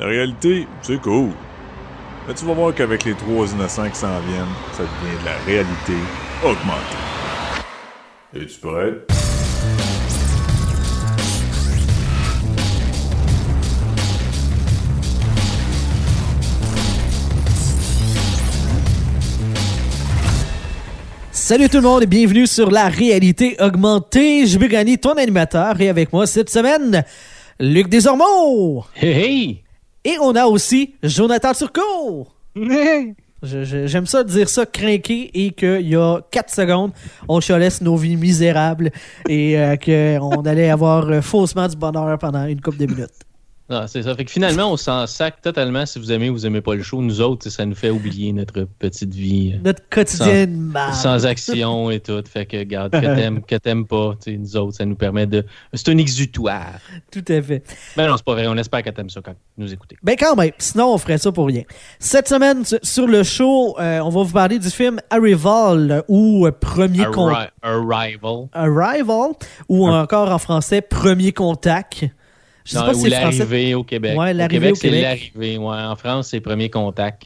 La réalité, c'est cool. Mais tu vas voir qu'avec les trois innocents qui s'en viennent, ça devient de la réalité augmentée. Es-tu prêt? Salut tout le monde et bienvenue sur la réalité augmentée. Je vais gagner ton animateur et avec moi cette semaine, Luc Desormeaux. Hey, hey! Et on a aussi Jonathan Turcot. J'aime ça dire ça craqué et qu'il y a 4 secondes, on chalesse nos vies misérables et euh, qu'on allait avoir euh, faussement du bonheur pendant une couple de minutes. Non, c'est ça. Fait que finalement, on s'en sac totalement si vous aimez ou vous aimez pas le show. Nous autres, ça nous fait oublier notre petite vie. euh, Notre quotidienne marde. Sans action et tout. Fait que, garde, que t'aimes, que t'aimes pas, nous autres, ça nous permet de. C'est un exutoire. Tout à fait. Mais non, c'est pas vrai. On espère que t'aimes ça quand nous écoutez. Ben quand même, sinon on ferait ça pour rien. Cette semaine su- sur le show, euh, on va vous parler du film Arrival ou euh, Premier Contact. Arri- Arrival. Arrival ou encore en français Premier Contact. Je sais Non, pas si c'est l'arrivée au Québec. Ouais, au l'arrivée Québec, au c'est Québec. l'arrivée. Ouais, en France, c'est premier contact.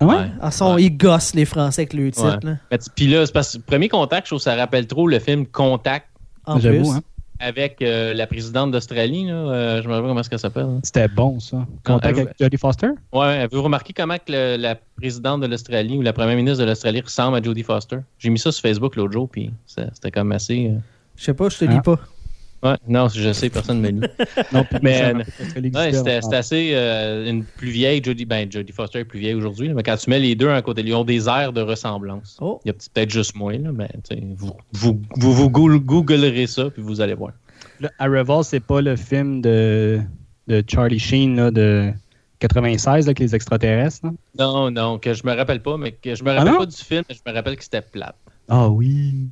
Ouais? Ouais. Ah, son, Ouais. ils gossent les Français avec le titre. Ouais. là, Mais Puis là, c'est parce que premier contact, je trouve que ça rappelle trop le film Contact en J'avoue, plus. hein. avec euh, la présidente d'Australie. Euh, je me rappelle comment qu'elle s'appelle. hein. C'était bon, ça. Contact Ah, avec Jodie Foster? Ouais, avez-vous remarqué comment que le- la présidente de l'Australie ou la première ministre de l'Australie ressemble à Jodie Foster? J'ai mis ça sur Facebook l'autre jour, puis ça- c'était comme assez. euh, Je sais pas, je te lis Ah. pas. Ouais, non, je sais, personne ne me lit. Non, Mais, euh, Ouais, c'était assez. euh, une plus vieille Jodie. Ben, Jodie Foster est plus vieille aujourd'hui, mais quand tu mets les deux à côté, ils ont des airs de ressemblance. Oh. Il y a peut-être juste moins, là, mais vous, vous, vous, vous googl- googlerez ça, puis vous allez voir. Le Arrival, c'est pas le film de, de Charlie Sheen là, de 96 là, avec les extraterrestres. là? Non, non, que je me rappelle pas, mais que je me Ah rappelle non? pas du film, mais je me rappelle que c'était plate. Ah oui.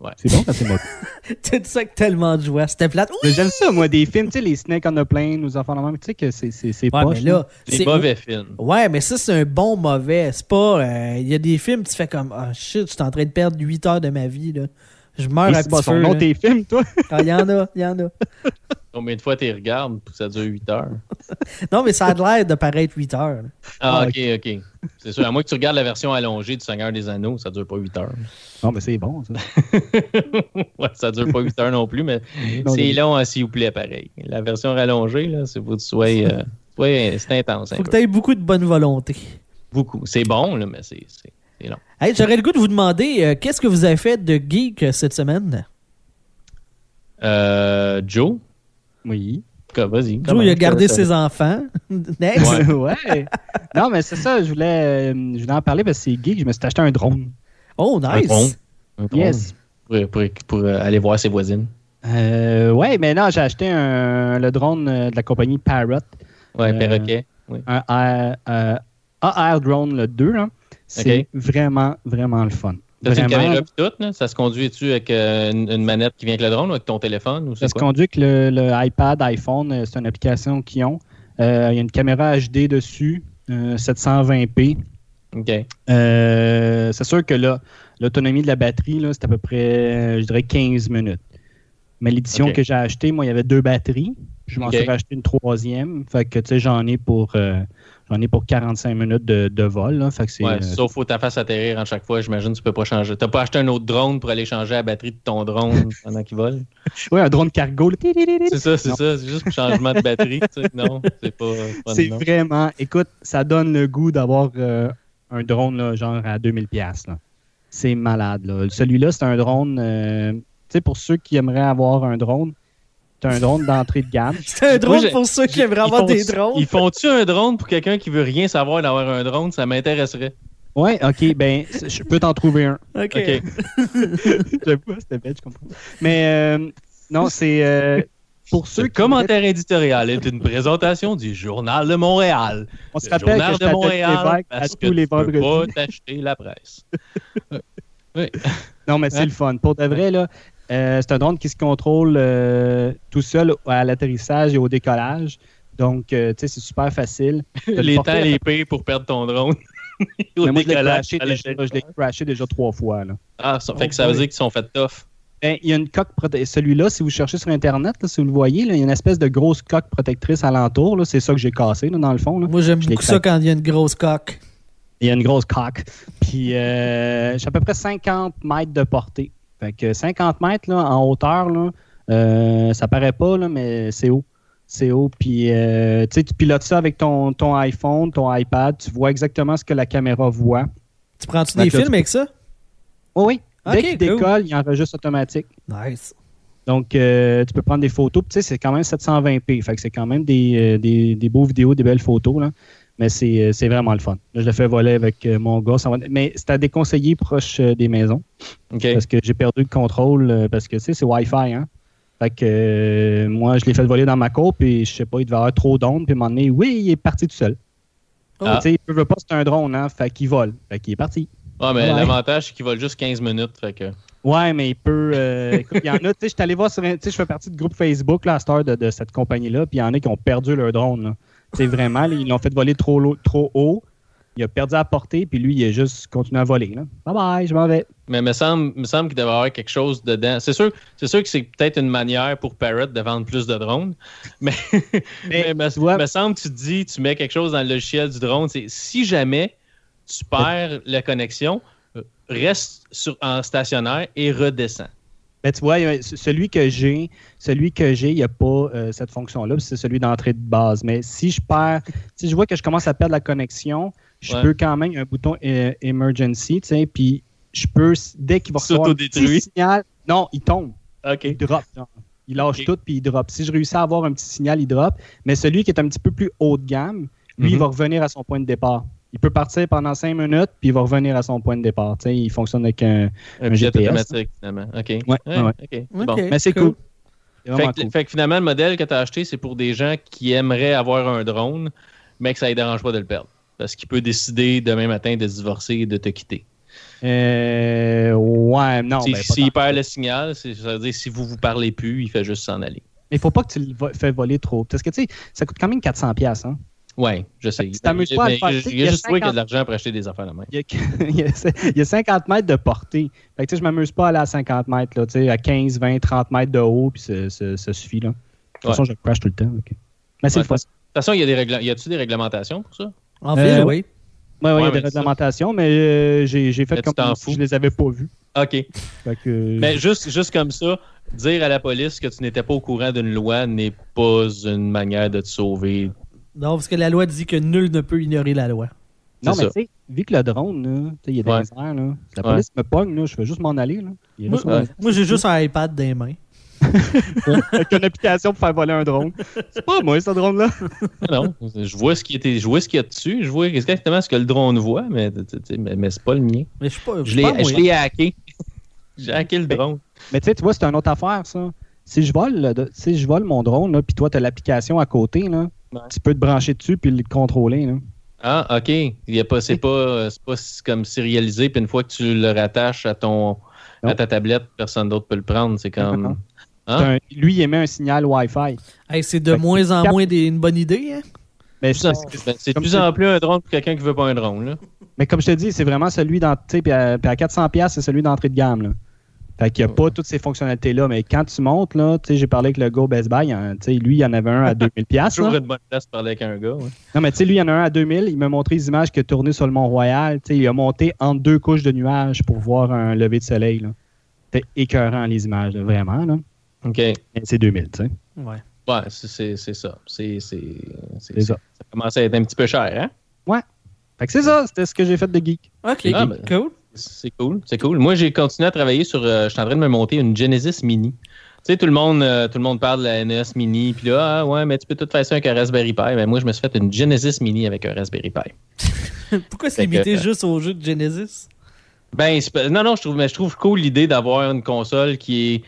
Ouais. C'est bon quand c'est mauvais. Tu dis ça avec tellement de joie. C'était plate. Oui, Mais J'aime ça, moi, des films, tu sais, les Snakes on a Plane, nous enfants de même, tu sais que c'est c'est- c'est ouais, poche, mais là, Des c'est- mauvais films. Ouais, mais ça, c'est un bon mauvais. C'est pas. euh, Il y a des films, tu fais comme. Ah shit, je suis en train de perdre 8 heures de ma vie. Là. Je meurs à petit son feu. nom, là. tes films, toi? Ah, Il y en a, il y en a. Combien de fois tu regardes pour que ça dure 8 heures? Non, mais ça a l'air de paraître 8 heures. Ah, Ah, ok, ok. C'est sûr. À moins que tu regardes la version allongée du Seigneur des Anneaux, ça dure pas 8 heures. Non, mais c'est bon, ça. ouais, ça dure pas 8 heures non plus, mais Non, c'est non. long, hein, s'il vous plaît, pareil. La version rallongée, là, c'est faut que tu sois. euh, sois- c'est intense. un Faut que tu aies beaucoup de bonne volonté. Beaucoup. C'est bon, là, mais c'est c'est- c'est long. Hey, J'aurais le goût de vous demander euh, qu'est-ce que vous avez fait de geek euh, cette semaine? Euh, Joe, Oui. vas-y. Joe, il a gardé Ça- ses enfants. Next. Ouais. ouais. Non, mais c'est ça, je voulais, euh, je voulais en parler parce que c'est geek. Je me suis acheté un drone. Oh, Un nice. drone. Un drone. Yes. Pour, pour- pour, aller voir ses voisines. Euh, ouais, mais non, j'ai acheté un, le drone de la compagnie Parrot. Ouais, Euh, perroquet. Oui. Un AR, euh, AR Drone le 2. là. C'est vraiment, vraiment le fun. T'as-tu une caméra pis tout, là? Ça se conduit-tu avec euh, une, une manette qui vient avec le drone ou avec ton téléphone ou Ça se quoi? conduit avec le, le iPad, iPhone. euh, C'est une application qu'ils ont. Euh, Il y a une caméra HD dessus, euh, 720p. OK. C'est sûr que là, l'autonomie de la batterie, c'est à peu près, je dirais, 15 minutes. Mais l'édition que j'ai achetée, moi, il y avait deux batteries. Je m'en Ok. suis racheté une troisième. Fait que, tu sais, j'en ai pour, j'en ai pour 45 minutes de, de vol. là. Fait que Ouais, euh, sauf faut ta face atterrir à chaque fois, j'imagine tu peux pas changer. T'as pas acheté un autre drone pour aller changer la batterie de ton drone pendant qu'il vole? ouais, un drone cargo. C'est ça, c'est ça. C'est juste un changement de batterie. tu sais. Non, c'est pas. pas C'est vraiment, écoute, ça donne le goût d'avoir euh, un drone là, genre à 2000 pièces. C'est malade. Là. Celui-là, c'est un drone. euh, tu sais, pour ceux qui aimeraient avoir un drone, un drone d'entrée de gamme. C'est un drone pour ceux qui aimeraient Ils avoir des drones. Ils font-tu un drone pour quelqu'un qui veut rien savoir d'avoir un drone? Ça m'intéresserait. Ouais, ok, ben, je peux t'en trouver un. OK. OK. J'avoue, c'était bête, je comprends. Mais euh, non, c'est euh, pour Ce ceux qui. commentaire éditorial est une présentation du Journal de Montréal. On se Le rappelle Journal que je de Montréal Québec à parce que tous les tu peux vendredis. pas t'acheter la presse. Non, mais c'est Hein? le fun. Pour de vrai, là, euh, c'est un drone qui se contrôle euh, tout seul à l'atterrissage et au décollage. Donc, euh, tu sais, c'est super facile. Les temps à- les pires pour perdre ton drone. Au Mais moi, je l'ai décollage, crashé déjà, l'intérieur. je l'ai crashé déjà trois fois. Là. Ah, ça fait que ça veut dire qu'ils sont fait tough. Ben, il y a une coque protectrice. Celui-là, si vous cherchez sur Internet, si vous le voyez, il y a une espèce de grosse coque protectrice alentour. C'est ça que j'ai cassé, dans le fond. Moi, j'aime beaucoup ça quand il y a une grosse coque. Il y a une grosse coque. Puis, euh, j'ai à peu près 50 mètres de portée. Fait que 50 mètres là, en hauteur, là, euh, ça paraît pas, là, mais c'est haut. C'est haut. Puis, euh, tu pilotes ça avec ton, ton iPhone, ton iPad. Tu vois exactement ce que la caméra voit. Tu prends-tu des films avec ça? Oh, oui. Dès qu'il décolle, il enregistre automatique. Nice. Donc, euh, tu peux prendre des photos. Tu sais, c'est quand même 720p. Fait que c'est quand même des, des, des, beaux vidéos, des belles photos. Là. Mais c'est vraiment le fun. je l'ai fait voler avec mon gars. Mais c'est à déconseiller proche des maisons. Parce que j'ai perdu le contrôle. Parce que, tu sais, c'est Wi-Fi. Hein? Fait que euh, moi, je l'ai fait voler dans ma cour, puis je sais pas, il devait avoir trop d'ondes, puis à un moment donné, oui, il est parti tout seul. Ah. Tu sais, il veut pas, c'est un drone, hein, fait qu'il vole. Fait qu'il est parti. Ouais, mais l'avantage, c'est qu'il vole juste 15 minutes, fait que... Ouais, mais il peut. Euh, écoute, il y en a, tu sais, je suis allé voir sur. Tu sais, je fais partie du groupe Facebook, là, à cette heure de, de cette compagnie-là, puis il y en a qui ont perdu leur drone, Tu sais, vraiment, ils l'ont fait voler trop, trop haut il a perdu à portée, puis lui, il a juste continué à voler. Bye bye, je m'en vais. Mais il me semble, me semble qu'il devrait y avoir quelque chose dedans. C'est sûr, c'est sûr que c'est peut-être une manière pour Parrot de vendre plus de drones, mais, mais, me, semble que tu dis, tu mets quelque chose dans le logiciel du drone, c'est si jamais tu perds la connexion, reste sur, en stationnaire et redescends. Ben, tu vois, celui que j'ai, celui que j'ai, il n'y a pas euh, cette fonction-là, c'est celui d'entrée de base. Mais si je perds, si je vois que je commence à perdre la connexion, je peux quand même un bouton euh, emergency, tu sais, puis je peux, dès qu'il va recevoir un petit signal, non, il tombe. Il drop. Il lâche tout, puis il drop. Si je réussis à avoir un petit signal, il drop. Mais celui qui est un petit peu plus haut de gamme, lui, il mhm. va revenir à son point de départ. Il peut partir pendant cinq minutes, puis il va revenir à son point de départ. Tu sais, il fonctionne avec un, un, GPS. automatique, finalement. OK. Ouais, Bon. Mais c'est cool. Fait, que finalement, le modèle que tu as acheté, c'est pour des gens qui aimeraient avoir un drone, mais que ça ne les dérange pas de le perdre parce qu'il peut décider demain matin de se divorcer et de te quitter. Euh, ouais, non. S'il si, perd le signal, ça veut dire si vous vous parlez plus, il fait juste s'en aller. Mais il faut pas que tu le fais voler trop. Parce que tu sais, ça coûte quand même 400$. Hein? Oui, je sais. Tu t'amuses pas à le faire. Il y a juste trouvé qu'il y a de l'argent pour acheter des affaires là main. Il y, a, 50 mètres de portée. Fait que, je m'amuse pas à aller à 50 mètres, là, à 15, 20, 30 mètres de haut, puis ça, suffit. Là. De toute façon, je crash tout le temps. Mais c'est le De toute façon, il y a des règles... y a-tu des réglementations pour ça? En ville, euh, oui. Oui, il y a des réglementations, mais euh, j'ai fait comme si je les avais pas vues. OK. Mais juste, juste comme ça, dire à la police que tu n'étais pas au courant d'une loi n'est pas une manière de te sauver. Non, parce que la loi dit que nul ne peut ignorer la loi. Non, mais tu sais, vu que le drone, il y a des airs, là, la police me pogne, là, je vais juste m'en aller. Là. Moi, j'ai juste un iPad dans les mains. Avec une application pour faire voler un drone. C'est pas moi, ce drone-là. non, je vois ce qui était, je vois ce qu'il y a dessus, je vois exactement ce que le drone voit, mais, mais, c'est pas le mien. Mais je je l'ai hacké. J'ai hacké le drone. Mais, tu sais, tu vois, c'est une autre affaire, ça. Si je vole, si je vole mon drone, puis toi, tu as l'application à côté, là, tu peux te brancher dessus puis le contrôler. Là. Ah, OK. Il y a pas, c'est pas, pas comme serialisé, puis une fois que tu le rattaches à ton à ta tablette, personne d'autre peut le prendre. C'est comme. Hein? lui, il émet un signal Wi-Fi. c'est de moins en moins une bonne idée. Hein? Mais c'est de plus en plus un drone pour quelqu'un qui veut pas un drone. Là. Mais comme je te dis, c'est vraiment celui d'entrée, puis à, 400$, c'est celui d'entrée de gamme. Là. Fait qu'il n'y a pas toutes ces fonctionnalités-là. Mais quand tu montes, là, j'ai parlé avec le Go Best Buy, hein, lui, il y en avait un à 2000$. Toujours une bonne place de parler avec un gars. Non, mais tu sais, lui, il y en a un à 2000. Il m'a montré les images qu'il a tournées sur le Mont-Royal. Il a monté entre deux couches de nuages pour voir un lever de soleil. C'était écœurant, les images, vraiment. Là. OK. C'est 2000, tu sais. Ouais. Ouais, c'est ça. C'est ça. Ça commence à être un petit peu cher, hein? Ouais. Fait que c'est ça, c'était ce que j'ai fait de geek. OK, ah, ben, cool. C'est cool, c'est cool. Moi, j'ai continué à travailler sur. Euh, je suis en train de me monter une Genesis Mini. Tu sais, tout le monde, euh, tout le monde parle de la NES Mini, puis là, ah, ouais, mais tu peux tout faire ça avec un Raspberry Pi. Mais moi, je me suis fait une Genesis Mini avec un Raspberry Pi. Pourquoi c'est limité euh, juste au jeu de Genesis? Ben, non, non, je trouve, mais je trouve cool l'idée d'avoir une console qui est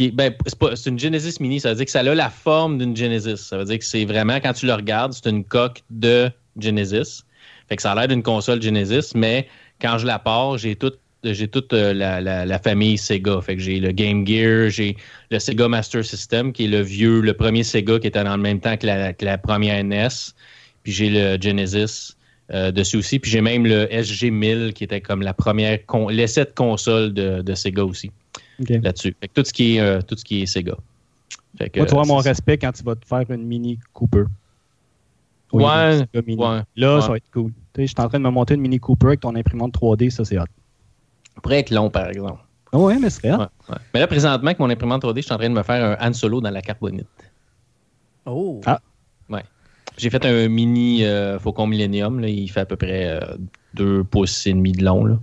ben, c'est une Genesis Mini, ça veut dire que ça a la forme d'une Genesis. Ça veut dire que c'est vraiment, quand tu le regardes, c'est une coque de Genesis. Fait que ça a l'air d'une console Genesis, mais quand je la pars, j'ai toute j'ai toute euh, la, famille Sega. Fait que j'ai le Game Gear, j'ai le Sega Master System, qui est le vieux, le premier Sega qui était dans le même temps que la, première NES. Puis j'ai le Genesis euh, dessus aussi. Puis j'ai même le SG1000, qui était comme la première, l'essai de console de, de Sega aussi. là-dessus. Fait que tout ce qui est, euh, tout ce qui est Sega. Fait que, Moi, tu vois mon respect quand tu vas te faire une Mini Cooper. Ouais, Là, ça va être cool. Je suis en train de me monter une Mini Cooper avec ton imprimante 3D, ça c'est hot. Ça pourrait être long, par exemple. Oh ouais, mais c'est hot. Mais là, présentement, avec mon imprimante 3D, je suis en train de me faire un Han Solo dans la carbonite. Oh! Ah. Ouais. J'ai fait un mini euh, Faucon Millennium. Là. Il fait à peu près 2 euh, pouces et demi de long. Là.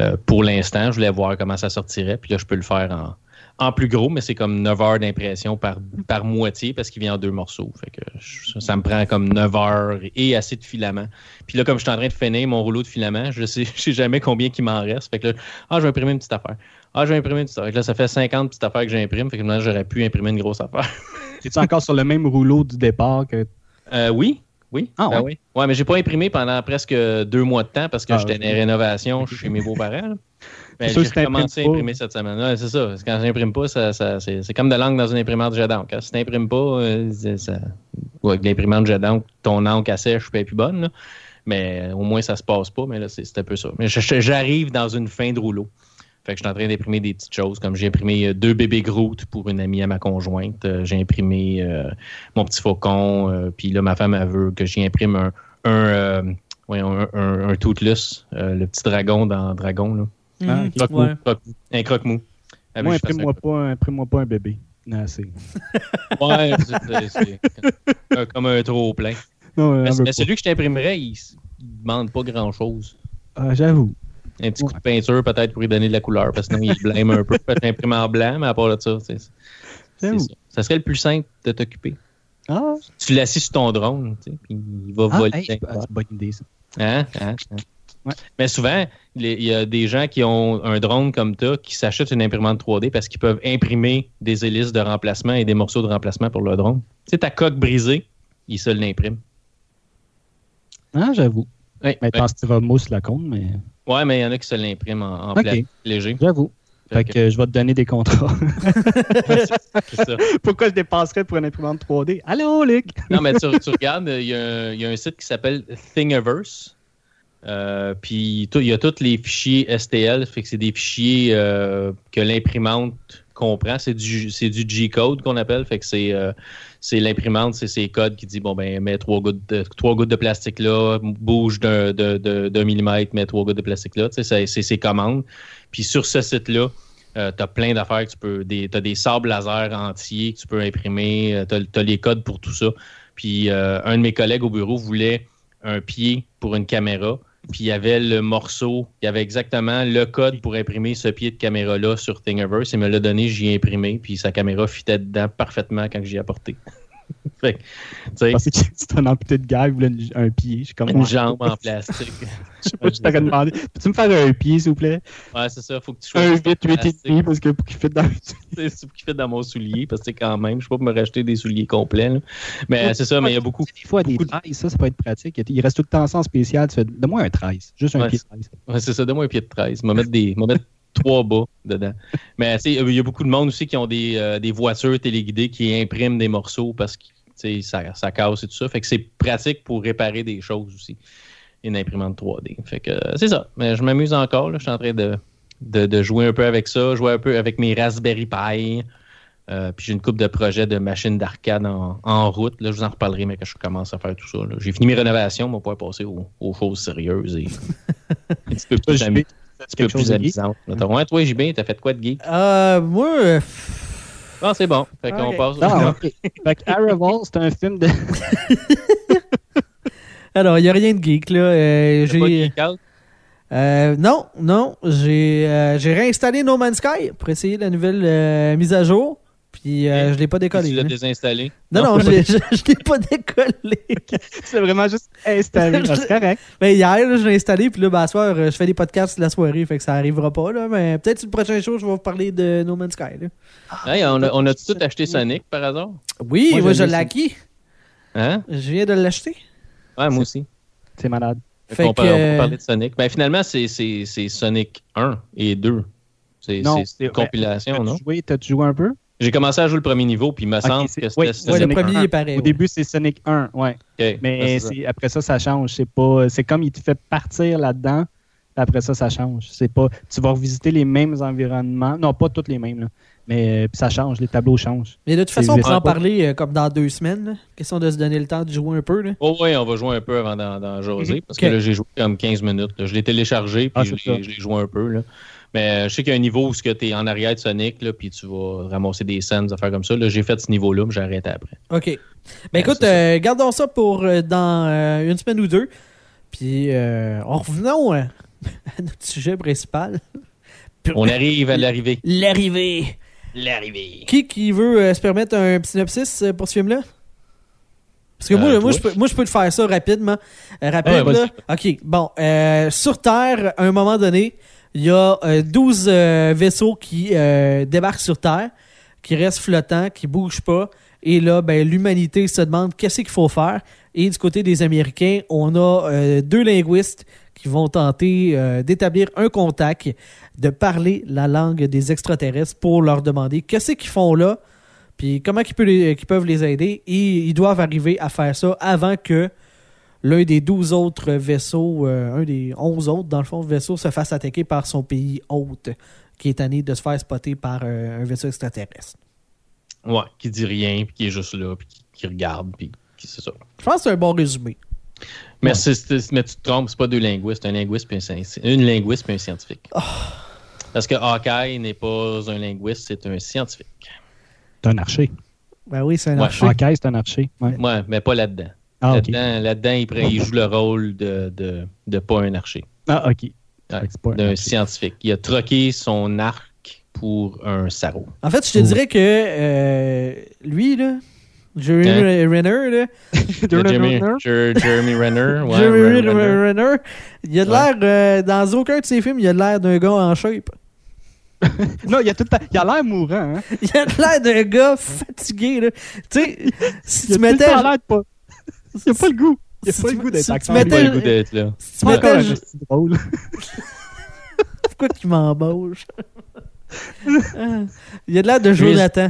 Euh, pour l'instant, je voulais voir comment ça sortirait. Puis là, je peux le faire en, en plus gros, mais c'est comme 9 heures d'impression par, par moitié parce qu'il vient en deux morceaux. Fait que ça me prend comme 9 heures et assez de filaments. Puis là, comme je suis en train de finir mon rouleau de filaments, je sais, sais jamais combien il m'en reste. Fait que là, ah, je vais imprimer une petite affaire. Ah, je vais imprimer une petite affaire. Là, ça fait 50 petites affaires que j'imprime. Fait que maintenant, j'aurais pu imprimer une grosse affaire. Es-tu encore sur le même rouleau du départ que. Euh, oui. Oui. Ah, ben ouais. oui. Ouais, mais j'ai pas imprimé pendant presque deux mois de temps parce que ah, j'étais en rénovation chez mes beaux-parents. Ben, j'ai commencé à imprimer cette semaine. Ouais, c'est ça. Quand j'imprime pas, ça, ça c'est comme de l'encre dans une imprimante jet d'encre. Si tu n'imprimes pas, euh, ça... avec l'imprimante jet d'encre, ton encre à sèche n'est plus bonne. Mais au moins, ça se passe pas. Mais là, c'est un peu ça. Mais j'arrive dans une fin de rouleau. Fait que je suis en train d'imprimer des petites choses, comme j'ai imprimé euh, deux bébés Groot pour une amie à ma conjointe. Euh, j'ai imprimé euh, mon petit faucon. puis là, ma femme elle veut que j'y imprime un, un, un, un, Toothless, le petit dragon dans Dragon. Là. Mhm. Ah, un croque-mou. Moi, imprime-moi pas, imprime pas un bébé. Non, c'est. ouais, c'est comme un trop plein. mais, celui que je t'imprimerais, il, ne demande pas grand-chose. Ah, j'avoue. Un petit coup de peinture peut-être pour lui donner de la couleur, parce que sinon il blême un peu. Peut-être imprimer en blanc, mais à part de ça, c'est ça. ça. serait le plus simple de t'occuper. Ah. Tu l'assis sur ton drone, tu sais, puis il va ah, voler. c'est une bonne idée, ça. Hein? hein? hein? Ouais. Mais souvent, il y a des gens qui ont un drone comme toi qui s'achètent une imprimante 3D parce qu'ils peuvent imprimer des hélices de remplacement et des morceaux de remplacement pour le drone. Tu sais, ta coque brisée, il se l'imprime. Ah, j'avoue. Oui, mais ouais. tu vas mousse la compte, mais. Ouais, mais il y en a qui se l'impriment en, en léger. J'avoue. Fait, que, je vais te donner des contrats. ça. Pourquoi je dépasserais pour une imprimante 3D? Allô, Luc? non, mais tu, regardes, il y, a un, site qui s'appelle Thingiverse. Euh, puis il y a tous les fichiers STL, fait que c'est des fichiers euh, que l'imprimante comprend. C'est du, du G-code qu'on appelle. Fait que c'est euh, c'est l'imprimante, c'est ces codes qui dit bon ben mets trois gouttes de, trois gouttes de plastique là, bouge d'un de, millimètre, mets trois gouttes de plastique là. C'est ces commandes. Puis sur ce site-là, tu as plein d'affaires tu peux. As des sables laser entiers que tu peux imprimer. Tu as, les codes pour tout ça. Puis un de mes collègues au bureau voulait un pied pour une caméra. Puis il y avait le morceau, il y avait exactement le code pour imprimer ce pied de caméra-là sur Thingiverse. Il me l'a donné, j'y ai imprimé, puis sa caméra fitait dedans parfaitement quand j'y ai apporté. Fait Parce que c'est un amputé de gars, voulait un pied. Comme une jambe en plastique. je sais pas, je t'aurais demandé. Peux-tu me faire un pied, s'il vous plaît? Ouais, c'est ça. Faut que tu choisisses. Un 8, 8 et demi, parce que pour qu'il fitte dans C'est pour qu'il fitte dans mon soulier, parce que quand même, je sais pas pour me racheter des souliers complets. Là. Mais c'est ça, mais il y a beaucoup. Des fois, des 13, ça, ça peut être pratique. Il reste tout le temps sans spécial. Tu fais, donne-moi un 13. Juste un pied de 13. Ouais, c'est ça, donne-moi un pied de 13. Je vais mettre des. trois bas dedans. Mais il y a beaucoup de monde aussi qui ont des, euh, des voitures téléguidées qui impriment des morceaux parce que ça, ça casse et tout ça. Fait que c'est pratique pour réparer des choses aussi. Une imprimante 3D. Fait que c'est ça. Mais je m'amuse encore. Je suis en train de, de, jouer un peu avec ça, jouer un peu avec mes Raspberry Pi. Euh, puis j'ai une coupe de projets de machines d'arcade en, route. Là, je vous en reparlerai, mais que je commence à faire tout ça. J'ai fini mes rénovations, on va pouvoir passer aux, choses sérieuses et un petit peu plus, ami plus amusantes. Ouais, toi, JB, t'as fait quoi de geek? Euh, moi, ah, c'est bon. Fait qu'on passe. Ah, fait que Arrival, c'est un film de. Alors, il n'y a rien de geek, là. Euh, j'ai. Euh, non, non. J'ai euh, j'ai réinstallé No Man's Sky pour essayer la nouvelle euh, mise à jour. Puis euh, je l'ai pas décollé. Tu l'as désinstallé? Non, non, je, ne l'ai pas décollé. c'est vraiment juste installé. c'est correct. Mais hier, je l'ai installé, puis là, ben, à soir, je fais des podcasts la soirée, fait que ça arrivera pas, là. Mais peut-être le prochain show, je vais vous parler de No Man's Sky. Là. on a, on a tout acheté Sonic par hasard? Oui, moi, je l'ai acquis. Hein? Je viens de l'acheter. Ouais, moi aussi. C'est malade. Fait on, peut parler de Sonic. Ben, finalement, c'est Sonic 1 et 2. C'est une compilation, non? T'as-tu joué un peu? J'ai commencé à jouer le premier niveau, puis il me semble que c'était ouais, le premier est pareil. Au début, c'est Sonic 1, ouais. Mais après ça, ça change. C'est pas, c'est comme il te fait partir là-dedans, Après ça, ça change. C'est pas, tu vas revisiter les mêmes environnements. Non, pas tous les mêmes, là. mais euh, ça change, les tableaux changent. Mais de toute façon, on peut en parler euh, comme dans deux semaines. Question de se donner le temps de jouer un peu. Là. Oh oui, on va jouer un peu avant d'en jaser. Parce que là, j'ai joué comme 15 minutes. Je l'ai téléchargé, puis ah, je l'ai joué un peu. Là. Mais euh, je sais qu'il y a un niveau où tu es en arrière de Sonic, là, puis tu vas ramasser des scènes, des affaires comme ça. J'ai fait ce niveau-là, mais j'ai arrêté après. OK. Ben écoute, gardons ça pour dans une semaine ou deux. Puis, en revenons notre sujet principal. On arrive à l'arrivée. L'arrivée. L'arrivée. Qui, qui veut euh, se permettre un synopsis euh, pour ce film-là? Parce que moi, euh, moi, je peux, moi, je peux te faire ça rapidement. rapide, là. OK, bon. sur Terre, à un moment donné, il y a 12 vaisseaux qui débarquent sur Terre, qui restent flottants, qui bougent pas. Et là, ben, l'humanité se demande qu'est-ce qu'il faut faire. Et du côté des Américains, on a deux linguistes qui vont tenter euh, d'établir un contact, de parler la langue des extraterrestres pour leur demander qu'est-ce qu'ils font là, puis comment ils, peuvent les aider. Et ils doivent arriver à faire ça avant que l'un des 12 autres vaisseaux, euh, un des 11 autres, dans le fond, vaisseaux, se fasse attaquer par son pays hôte, qui est tanné de se faire spotter par euh, un vaisseau extraterrestre. Ouais, qui dit rien, puis qui est juste là, puis qui, regarde, puis c'est ça. Je pense que c'est un bon résumé. Mais, tu te trompes, c'est pas deux linguistes, un linguiste puis un, une linguiste puis un scientifique. Ah. Parce que Hawkeye n'est pas un linguiste, c'est un scientifique. C'est un archer. Ben oui, c'est un archer. Hawkeye, c'est un archer. Ouais. mais pas là-dedans. Ah, là-dedans, il, joue le rôle de, de, de, pas un archer. Ah, OK. D'un scientifique. Il a troqué son arc pour un sarreau. En fait, je te dirais que euh, lui, là, Jeremy Renner, là. Jeremy, Jeremy Renner. Ouais, Jeremy Renner. Il a l'air, euh, dans aucun de ses films, il a l'air d'un gars en shape. non, il a tout il a l'air mourant. Hein? Il a l'air d'un gars fatigué. Là. Tu sais, si tu mettais. Il a pas. Il a pas le goût. Il a pas le goût d'être acteur. Il a pas le goût d'être là. Si tu mettais. drôle? Pourquoi tu m'embauches? il a l'air de Jonathan.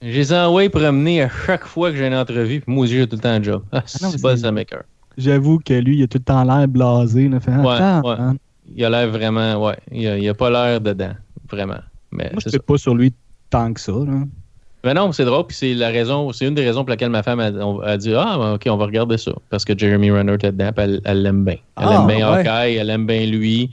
Je les envoie promener à chaque fois que j'ai une entrevue, puis moi aussi, j'ai tout le temps un job. Ah, c'est pas ça, maker. J'avoue que lui, il a tout le temps l'air blasé. Là, fait, ouais, ouais. Il a l'air vraiment, ouais. Il a, a pas l'air dedans, vraiment. Mais moi, je sais pas sur lui tant que ça. Là. Mais non, c'est drôle, puis c'est la raison, c'est une des raisons pour laquelle ma femme a, dit Ah, ben, ok, on va regarder ça. Parce que Jeremy Renner dedans, puis elle l'aime bien. Elle aime bien ah, Hawkeye, elle aime bien lui.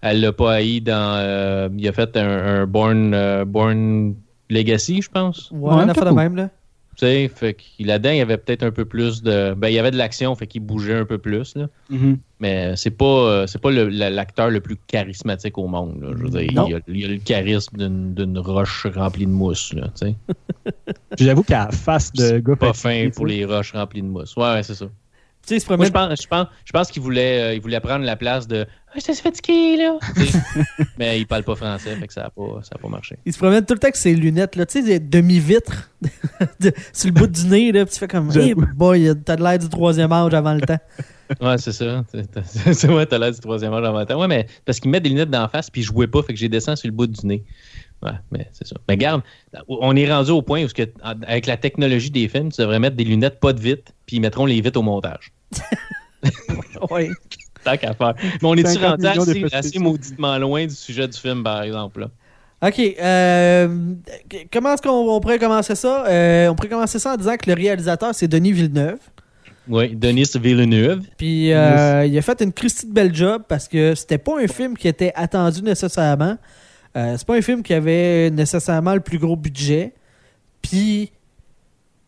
Elle l'a pas haï dans. Euh, il a fait un, un Born, euh, Born Legacy, je pense. Ouais, on a fait de même, là. Tu sais, fait là-dedans, il y avait peut-être un peu plus de. Ben, il y avait de l'action, fait qu'il bougeait un peu plus, là. Mm-hmm. Mais c'est pas, euh, c'est pas l'acteur le, plus charismatique au monde, là. Je veux dire, il y, a, il a, le charisme d'une roche remplie de mousse, là, tu sais. J'avoue qu'à face de gars. pas fin pour les roches remplies de mousse. Ouais, ouais c'est ça. Tu sais, Moi, je pense, je pense, je pense qu'il voulait, euh, il voulait prendre la place de ah, je suis fatigué, là? mais il parle pas français, fait que ça n'a pas, pas marché. Il se promène tout le temps avec ses lunettes, là, tu sais, demi-vitres sur le bout du nez, là, puis tu fais comme, hey boy, t'as l'air du troisième âge avant le temps. Ouais, c'est ça. C'est ouais, t'as l'air du troisième âge avant le temps. Ouais, mais parce qu'il met des lunettes d'en face, puis je jouais pas, fait que j'ai descendu sur le bout du nez. Ouais, mais c'est ça. Mais regarde, on est rendu au point où, que, avec la technologie des films, tu devrais mettre des lunettes pas de vitre, puis ils mettront les vitres au montage. oui. Tant qu'à faire. Mais on est-tu rendu assez, assez, mauditement loin du sujet du film, par exemple? Là? OK. Euh, comment est-ce qu'on pourrait commencer ça? Euh, on pourrait commencer ça en disant que le réalisateur, c'est Denis Villeneuve. Oui, Denis Villeneuve. Puis euh, il a fait une Christie de belle job parce que c'était pas un film qui était attendu nécessairement. C'est pas un film qui avait nécessairement le plus gros budget. Puis,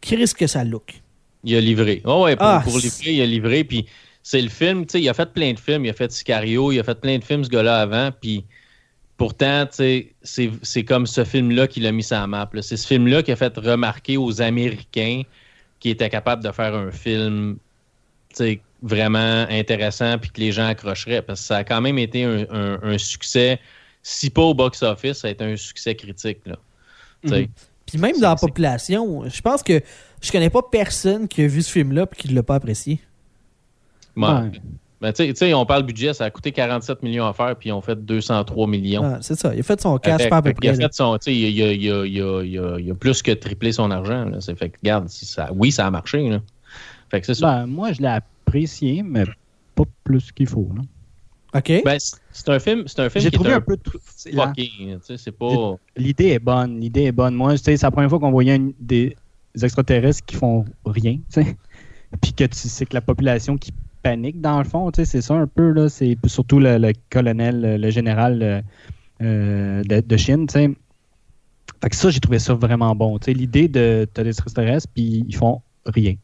qui risque que ça look? Il a livré. Oh ouais, pour, ah, pour livrer, il a livré. Puis c'est le film, tu sais, il a fait plein de films. Il a fait Sicario, il a fait plein de films ce gars-là avant. Puis pourtant, tu sais, c'est comme ce film-là qui l'a mis sur la map. C'est ce film-là qui a fait remarquer aux Américains qui étaient capables de faire un film, tu sais, vraiment intéressant puis que les gens accrocheraient. Parce que ça a quand même été un, succès, si pas au box-office, ça a été un succès critique. Là. Mhm. Puis même dans la population, je pense que je connais pas personne qui a vu ce film-là et qui ne l'a pas apprécié. Ouais. Ben, tu sais, on parle budget, ça a coûté 47 millions à faire, puis ils ont fait 203 millions. Ah, c'est ça. Il a fait son cash pas à peu près. Il a, fait son, il, a, il, a, il, a, il a, plus que triplé son argent. Là. Fait que, regarde, ça, oui, ça a marché. Là. Fait que c'est ça. Ben, moi, je l'ai apprécié, mais pas plus qu'il faut. Là. OK. Ben, c'est un film, c'est un film J'ai qui trouvé est un, un peu fucking, tu sais, c'est pas... L'idée est bonne, l'idée est bonne. Moi, tu sais, c'est la première fois qu'on voyait une- des extraterrestres qui font rien, tu sais. Puis que tu sais que la population qui panique dans le fond, tu sais, c'est ça un peu là. C'est surtout le, le colonel, le, le général euh, euh, de, de Chine, tu sais. Fait que ça, j'ai trouvé ça vraiment bon. Tu sais, l'idée de t'as des extraterrestres puis ils font rien.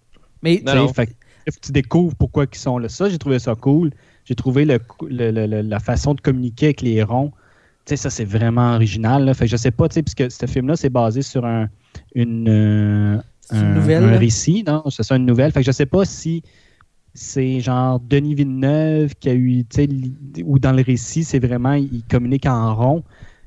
Mais Non, non. Fait tu découvres pourquoi ils sont là? Ça, j'ai trouvé ça cool. J'ai trouvé le, le- le- le- la façon de communiquer avec les ronds. Tu sais, ça, c'est vraiment original. Là. Fait que je sais pas, tu sais, puisque ce film-là, c'est basé sur un, une, euh, un- nouvelle, un récit, non? C'est ça, une nouvelle. Fait que je sais pas si c'est genre Denis Villeneuve qui a eu, tu sais, ou dans le récit, c'est vraiment, il communique en rond.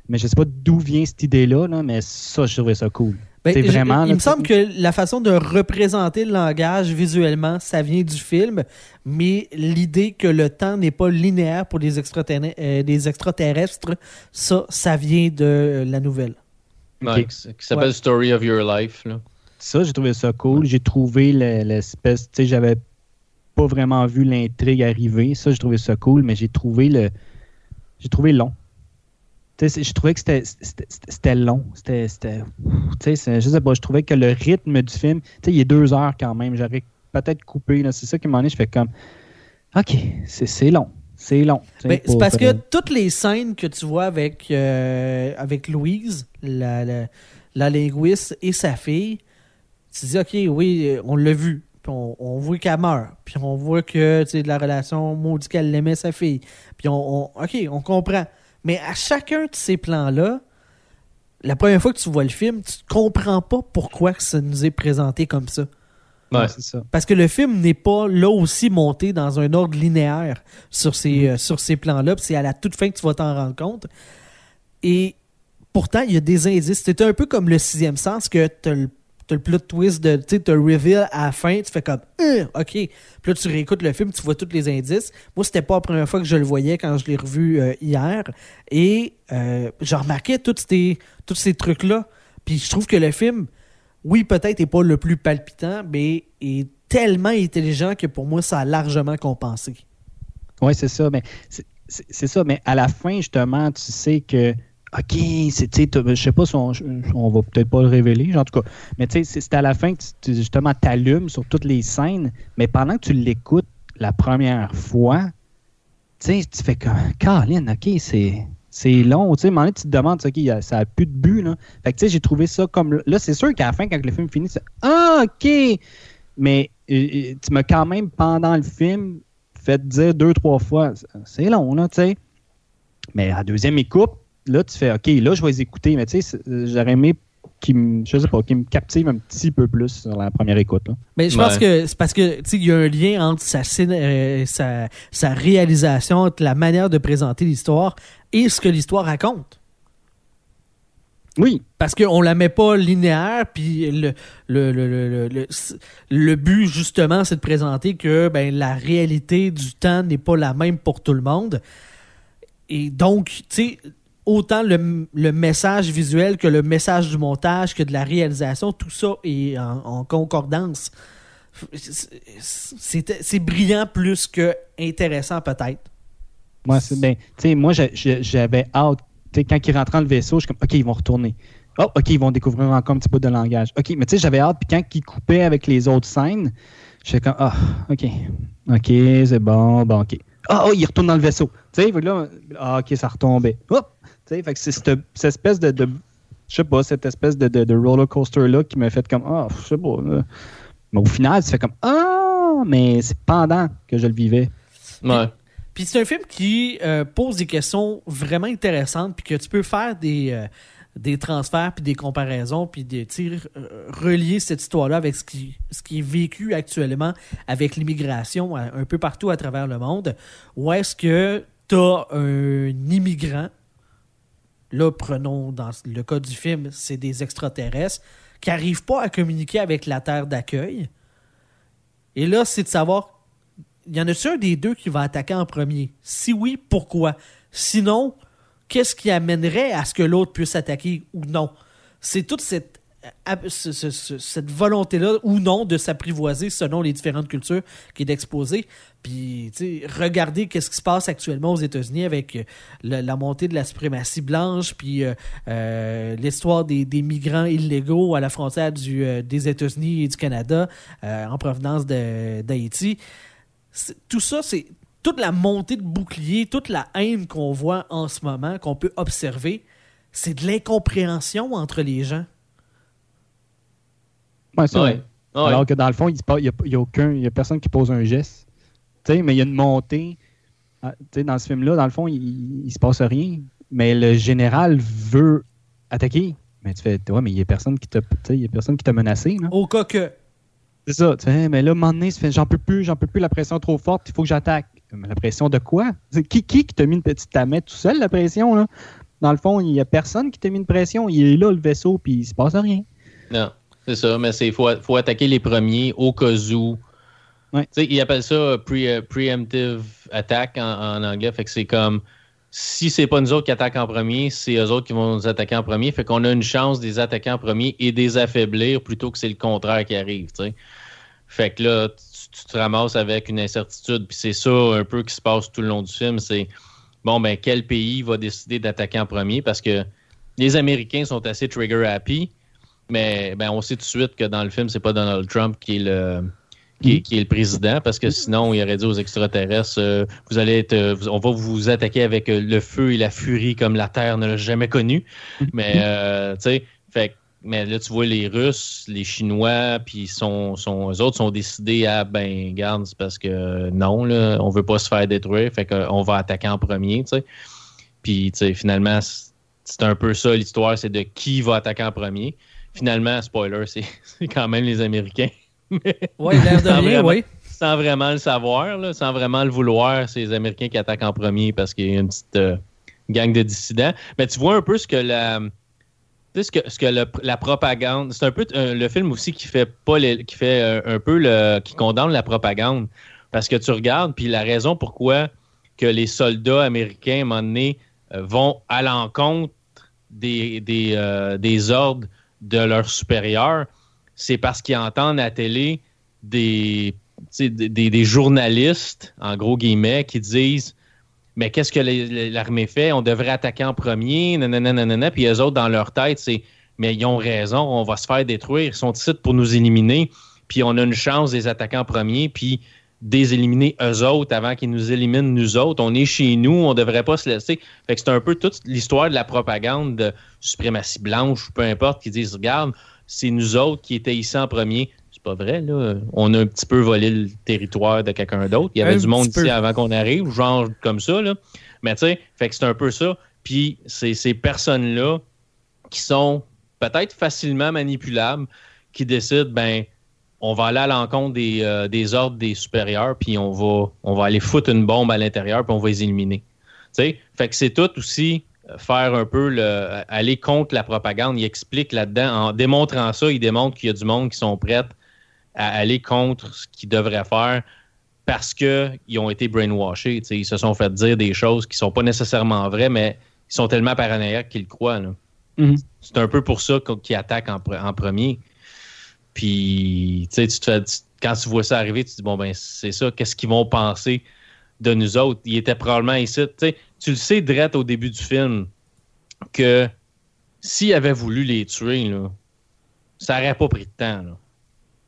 Mais je sais pas d'où vient cette idée-là, là, mais ça, je trouvais ça cool. Ben, C'est il là, me semble que la façon de représenter le langage visuellement, ça vient du film, mais l'idée que le temps n'est pas linéaire pour les extraterrestres, euh, des extraterrestres, ça, ça vient de la nouvelle. Ouais, qui s'appelle Ouais. Story of Your Life. Là. Ça, j'ai trouvé ça cool. J'ai trouvé le- l'espèce, tu sais, j'avais pas vraiment vu l'intrigue arriver. Ça, j'ai trouvé ça cool, mais j'ai trouvé le, j'ai trouvé long. Tu sais, c'est- je trouvais que c'était- c'était c'était long. C'était, c'était- tu sais, c'est- je sais pas, je trouvais que le rythme du film, il est deux heures quand même. J'aurais peut-être coupé, là. C'est ça qui m'a donné, je fais comme, OK, c'est c'est long. C'est long. Ben, c'est parce que toutes les scènes que tu vois avec, euh, avec Louise, la, la, la linguiste et sa fille, tu dis, OK, oui, euh, on l'a vu. Puis on, on voit qu'elle meurt. Puis on voit que tu sais, de la relation maudite qu'elle aimait sa fille. Puis on, on- OK, on comprend. Mais à chacun de ces plans-là, la première fois que tu vois le film, tu ne comprends pas pourquoi ça nous est présenté comme ça. Ouais. c'est ça. Parce que le film n'est pas là aussi monté dans un ordre linéaire sur ces, euh, sur ces plans-là. C'est à la toute fin que tu vas t'en rendre compte. Et pourtant, il y a des indices. C'est un peu comme le sixième sens que tu as le, t'as le plot twist de, tu sais, reveal à la fin, tu fais comme, Hum, ok. Puis là, tu réécoutes le film, tu vois tous les indices. Moi, c'était pas la première fois que je le voyais quand je l'ai revu euh, hier. Et euh, j'ai remarqué tous ces, tous ces trucs-là. Puis je trouve que le film, oui, peut-être n'est pas le plus palpitant, mais est tellement intelligent que pour moi, ça a largement compensé. Oui, c'est ça. Mais c'est ça. Mais à la fin, justement, tu sais que. OK, c'est, je sais pas si on, on va peut-être pas le révéler, tout cas. Mais tu sais, c'est- à la fin que tu, justement t'allumes sur toutes les scènes, mais pendant que tu l'écoutes la première fois, tu sais, fais comme, Caroline, OK, c'est, c'est long. Tu sais, moment tu te demandes, OK, ça a plus de but, là. Fait que tu sais, j'ai trouvé ça comme. Là, c'est sûr qu'à la fin, quand le film finit, c'est Ah, OK! Mais euh, euh, tu m'as quand même, pendant le film, fait dire deux, trois fois, c'est long, là, tu sais. Mais à la deuxième écoute, là, tu fais, OK, là, je vais les écouter, mais tu sais, j'aurais aimé qu'ils me, je sais pas, qu'ils me captivent un petit peu plus sur la première écoute, là. Mais je Ouais. pense que c'est parce que tu sais, il y a un lien entre sa, euh, sa, sa réalisation, entre la manière de présenter l'histoire et ce que l'histoire raconte. Oui, Parce qu'on la met pas linéaire, puis le, le, le, le, le, le- le but, justement, c'est de présenter que ben, la réalité du temps n'est pas la même pour tout le monde. Et donc, tu sais, autant le, le message visuel que le message du montage, que de la réalisation, tout ça est en, concordance. C'est brillant plus que intéressant, peut-être. moi, c'est ben, moi, j'a- j'a- j'avais hâte, quand ils rentrent dans le vaisseau, je suis comme, OK, ils vont retourner. Oh, OK, ils vont découvrir encore un petit peu de langage. OK, mais tu sais, j'avais hâte, puis quand ils coupaient avec les autres scènes, j'étais comme, ah, OK, OK, c'est bon, bon, OK. Ah, oh, ils retournent dans le vaisseau. Tu sais, là, ah, OK, ça retombait. Hop! Tu sais, fait que c'est cette, cette espèce de, de- je sais pas, cette espèce de, de, de roller coaster-là qui m'a fait comme, ah, je sais pas. là. Mais au final, tu fais comme, ah, mais c'est pendant que je le vivais. Ouais. Puis c'est un film qui euh, pose des questions vraiment intéressantes, puis que tu peux faire des, euh, des transferts, puis des comparaisons, puis euh, relier cette histoire-là avec ce qui, ce qui est vécu actuellement avec l'immigration euh, un peu partout à travers le monde. Où est-ce que tu as un immigrant, là, prenons dans le cas du film, c'est des extraterrestres, qui n'arrivent pas à communiquer avec la terre d'accueil. Et là, c'est de savoir y en a-tu un des deux qui va attaquer en premier? Si oui, pourquoi? Sinon, qu'est-ce qui amènerait à ce que l'autre puisse attaquer ou non? C'est toute cette cette volonté-là ou non de s'apprivoiser selon les différentes cultures qui est d'exposer. Puis, regardez qu'est-ce qui se passe actuellement aux États-Unis avec euh, la, montée de la suprématie blanche, puis euh, euh, l'histoire des, migrants illégaux à la frontière des États-Unis et du Canada en provenance d'Haïti. Tout ça, c'est toute la montée de boucliers, toute la haine qu'on voit en ce moment, qu'on peut observer, c'est de l'incompréhension entre les gens. Ouais, c'est Alors que dans le fond, il n'y a, aucun, il y a personne qui pose un geste. mais il y a une montée. Ah, dans ce film-là, dans le fond, il, ne se passe rien. Mais le général veut attaquer. Mais tu fais, ouais, mais il n'y a personne qui t'a personne qui t'a menacé. Au cas que. C'est ça. mais là, à un moment donné, j'en peux plus, j'en peux plus, la pression est trop forte, il faut que j'attaque. Mais la pression de quoi? Qui, qui, qui t'a mis une petite tamette tout seul, la pression? Là? Dans le fond, il n'y a personne qui t'a mis une pression. Il est là, le vaisseau, puis il se passe rien. Non. C'est ça, mais il faut, faut, attaquer les premiers au cas où. Ouais. Ils appellent ça pre, preemptive attack en, anglais. Fait que c'est comme si c'est pas nous autres qui attaquent en premier, c'est eux autres qui vont nous attaquer en premier. Fait qu'on a une chance des attaquer en premier et des affaiblir plutôt que c'est le contraire qui arrive. Fait que là, tu, te ramasses avec une incertitude. Puis c'est ça un peu qui se passe tout le long du film. C'est bon, ben quel pays va décider d'attaquer en premier? Parce que les Américains sont assez trigger happy. Mais ben, on sait tout de suite que dans le film, c'est pas Donald Trump qui est le. Qui est, le président, parce que sinon, il aurait dit aux extraterrestres euh, vous allez être, euh, on va vous attaquer avec euh, le feu et la furie comme la Terre ne l'a jamais connu. Mais, tu sais, fait mais là, tu vois, les Russes, les Chinois, puis sont, sont, eux autres sont décidés à, ben, garde, c'est parce que non, là, on veut pas se faire détruire, fait qu'on va attaquer en premier, tu sais. Puis, tu sais, finalement, c'est un peu ça l'histoire, c'est de qui va attaquer en premier finalement, spoiler, c'est quand même les Américains. oui, l'air de rien, oui. Sans vraiment le savoir, sans vraiment le vouloir, c'est les Américains qui attaquent en premier parce qu'il y a une petite euh, gang de dissidents. Mais tu vois un peu ce que la. Ce que, ce que la propagande. C'est un peu euh, le film aussi qui fait pas qui fait euh, un peu le. qui condamne la propagande. Parce que tu regardes, puis la raison pourquoi que les soldats américains, à un moment donné, vont à l'encontre des, des, des ordres de leurs supérieurs, c'est parce qu'ils entendent à la télé des, des, journalistes, en gros guillemets, qui disent Mais qu'est-ce que l'armée fait? On devrait attaquer en premier, nanana, Puis eux autres, dans leur tête, c'est Mais ils ont raison, on va se faire détruire, ils sont ici pour nous éliminer, puis on a une chance des attaquer en premier, puis des éliminer eux autres avant qu'ils nous éliminent nous autres. On est chez nous, on devrait pas se laisser. Fait que c'est un peu toute l'histoire de la propagande de suprématie blanche, peu importe, qui disent regarde, c'est nous autres qui étaient ici en premier. C'est pas vrai, là. On a un petit peu volé le territoire de quelqu'un d'autre. Il y avait du monde ici avant qu'on arrive, genre comme ça, là. Mais tu sais, fait que c'est un peu ça. Puis c'est ces personnes-là qui sont peut-être facilement manipulables, qui décident, ben, on va aller à l'encontre euh, des, ordres des supérieurs, puis on va, on va aller foutre une bombe à l'intérieur, puis on va les éliminer. Fait que c'est tout aussi euh, faire un peu le, aller contre la propagande. Il explique là-dedans, en démontrant ça, il démontre qu'il y a du monde qui sont prêts à aller contre ce qu'ils devraient faire parce qu'ils ont été brainwashés. Ils se sont fait dire des choses qui ne sont pas nécessairement vraies, mais ils sont tellement paranoïaques qu'ils le croient. Mm-hmm. C'est un peu pour ça qu'ils attaquent en, en premier. Puis, tu sais, tu te fais, quand tu vois ça arriver, tu te dis, bon, ben, c'est ça, qu'est-ce qu'ils vont penser de nous autres? Ils étaient probablement ici. Tu sais, tu le sais, direct au début du film, que s'ils avaient voulu les tuer, là, ça n'aurait pas pris de temps. Là.